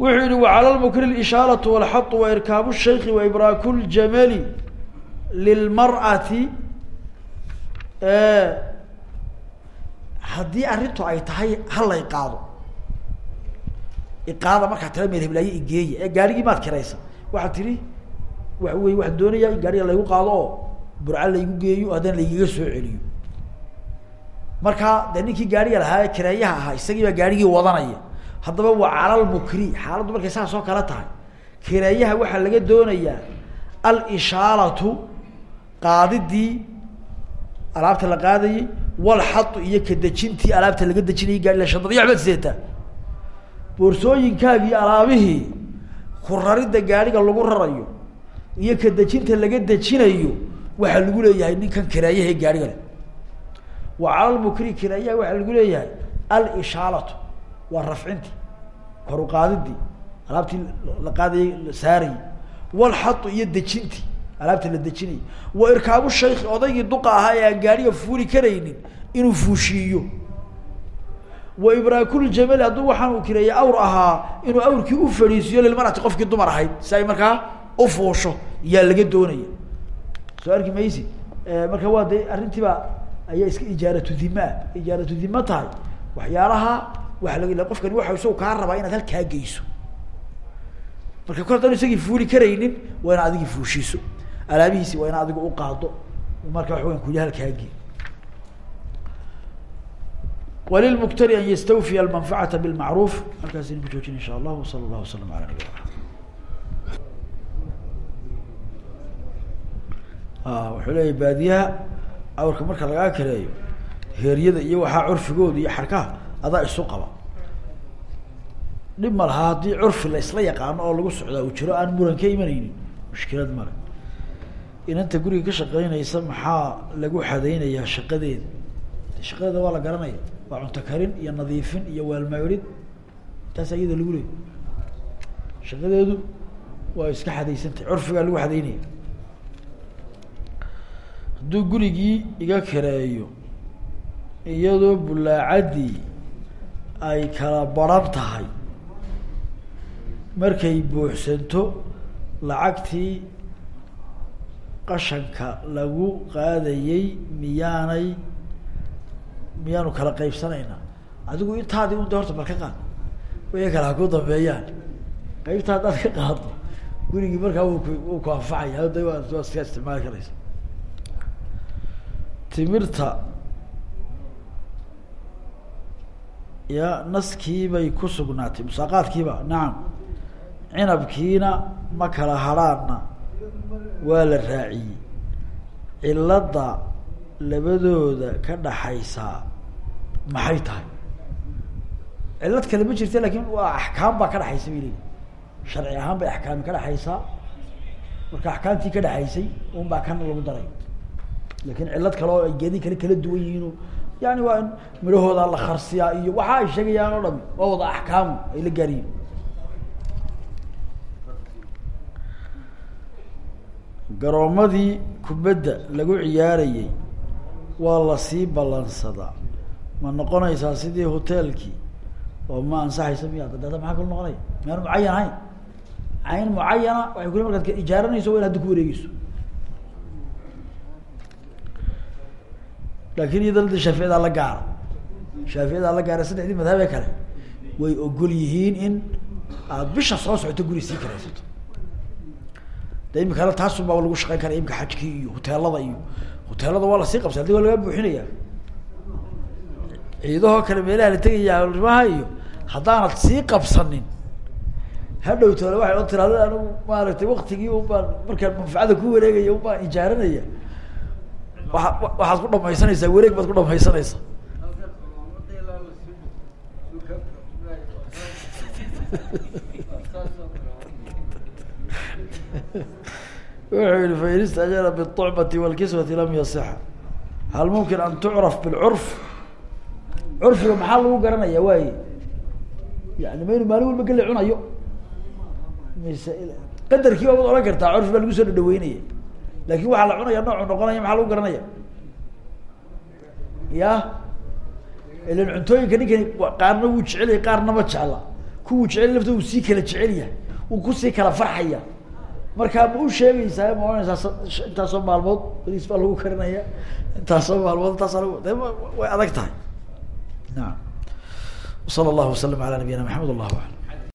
Wuxuu yihi wacala lmukri lishaalatu walxadu wairkaabu shayki waibraaku ljamali lilmar'ati haddii arrintu ay tahay hala iqaado iqaada markaa tira meel heblaaye igeeya ee gaarigii maad kiraysa. Waxaad tihi waxa wey waxaan doonayaa in gaariga laygu qaado oo burca laygu geeyo haddana laygaga soo celiyo. Markaa dee ninkii gaariga lahaa ee ahaa isagii baa gaarigii wadanaya. Haddaba waa calalmukri xaaladdu markay saas oo kale tahay. Kireeyaha waxaa laga doonayaa alishaalatu qaadidii alaabta la qaadayay walxadu iyo kadejintii alaabta laga dejinayay gaari shadadiya waxbaad sideetaa boorsooyinkaagii alaabihii ku raridda lagu rarayo iyo kadejinta laga dejinayo waxaa lagu leeyahay ninkan kireeyaha ee gaariga le wa calalmukri kireeyaha lagu leeyahay alishaalatu waa rafcintii kor uqaadidii alaabtii la qaadayay la saarayay walxadu iyo dejintii alaabta la dejinayay wa irkaabu shayki odaygii duqa ahaa ee aan fuuli karaynin inuu fuushiiyo. Wa ibraakuljamali hadduu waxaan uu kireeyay awr ahaa inuu awrkii u fadhiisiyo lilmarati qofkii dumar ahayd. Si ay markaa u fuusho yaa laga doonaya. Soo arki maysi marka waa de arrintiiba ayaa iska ijaaratu dimaa ijaaratu dima tahay. Waxyaalaha waa lag qofkani waxa isagu kaa rabaa inaad halkaa geyso. Marka kor haddaan isagii fuuli karaynin waa inaad adigii fuushiiso alaabihiisi waa inaad adigu uqaado marka waxa weyan kuli halkaa gey walilmuktari an yastawfiya almanfacata bilmacruuf. Halkaas aynu ku joojin insha allah wsala allah waslam ala nabiyina maxamed wuxuu leeyahy baadiyaha awrka marka lagaa kareeyo heeryada iyo waxaa curfigooda iyo xarkaha adaa isu qaba. Dhib ma laha haddii curfi la isla yaqaano oo lagu socdaa jiro aan muran ka imanaynin mushkilad male inanta guriga ka shaqeynaysa maxaa lagu xadeynayaa shaqadeeda shaqadeeda waa la garanaya. Waa cunto karin iyo nadiifin iyo waalmayrid taas iyada lagu leeyay shaqadeedu waa iska xadaysantahay curfigaa lagu xadaynaya. Hadduu gurigii iga kareeyo iyadoo bullaacaddii ay kala baran tahay markay buuxsanto lacagtii qashanka lagu qaadayey miyaanay miyaanu kala qaybsanaynaa adigu intaadii un de horta bal ka qaad. Waya kale ha ku dambeeyaan. Qaybta haddaad ka qaado gurigii markaa wuu ku wuu ku anfacaya. Hadda waa iska isticmaali karaysa. Timirta ya naskiibay ku sugnaatay. Musaaqaadkiiba nacam cinabkiina ma kala hadhaana waa la raaciyey. Cilada labadooda ka dhaxaysaa maxay tahay? Cilad kale ma jirta laakiin waa axkaam baa ka dhexaysa bay leeyihi sharci ahaan bay axkaami ka dhexaysaa marka axkaamtii ka dhexaysay un baa kan lagu daray. Lakin cilad kale oo ay geedi kale kala duwan yihiino yani waa in midhahooda la karsiyaa iyo waxa ay sheegayaan oo dhami waa wada axkaamu ay la gaariyin garoomadii kubadda lagu ciyaarayey waa la sii ballansadaa. Ma noqonaysaa sidii hoteelkii? Oo ma ansaxaysa miya dada maxaa kala noqonaya miyaan mucayan ahayn. Cayn mucayana waxay kuli markaad ijaaranayso wa in hadda ku wareegeyso laakin iyadoo da shaafiyadaa la gaara. Shaafiyadaa la gaara saddexdii madhabe kale way ogol yihiin in aad bisha soo socoto guri sii karaysato de imikana taasun baa lagu shaqeyn karaya imika xajkii iyo hoteelada iyo hoteelada waa la sii qabsay haddii waa laga buuxinaya. Ciidahoo kale meelaha la tegaya rimaha iyo haddaanad sii qabsanin hadhow toole waxay o tiraada anigu maaragtay waktigii un baan markaan manfacada ku wareegaya un baan ijaaranaya. Waa waxaad ku dhamaysanaysaa wareeg baad ku dhamaysanaysaa [LAUGHS] wuxuu yihi fain istajara bالطucmati wاlkiswati lam yasixa hal mumkin an tucraf bاlcurf curfiga maxaa lagu garanaya waaye yani ma inu maalin walba gele cunayo mise qadarkii baabad ohan kartaa curfi baa lagu soo dhadhaweynaya lakin waxaa la cunaya noocu noqonaya maxaa lagu garanaya ya ilan cuntooyinka ninkani qaarna wuu jecelyahay qaarna ma jecla kuwuu jecel lafta uu sii kala jecel yahay uu kusii kala farxaya markaa ma u sheegaysaa ma ohanaysaa intaasoo maalmood bariis baa lagu karinaya. Intaasoo maalmood intaasa lagu way adag tahay. Naam. Sala allahu wasalam ala nabiyina maxamed allahu alam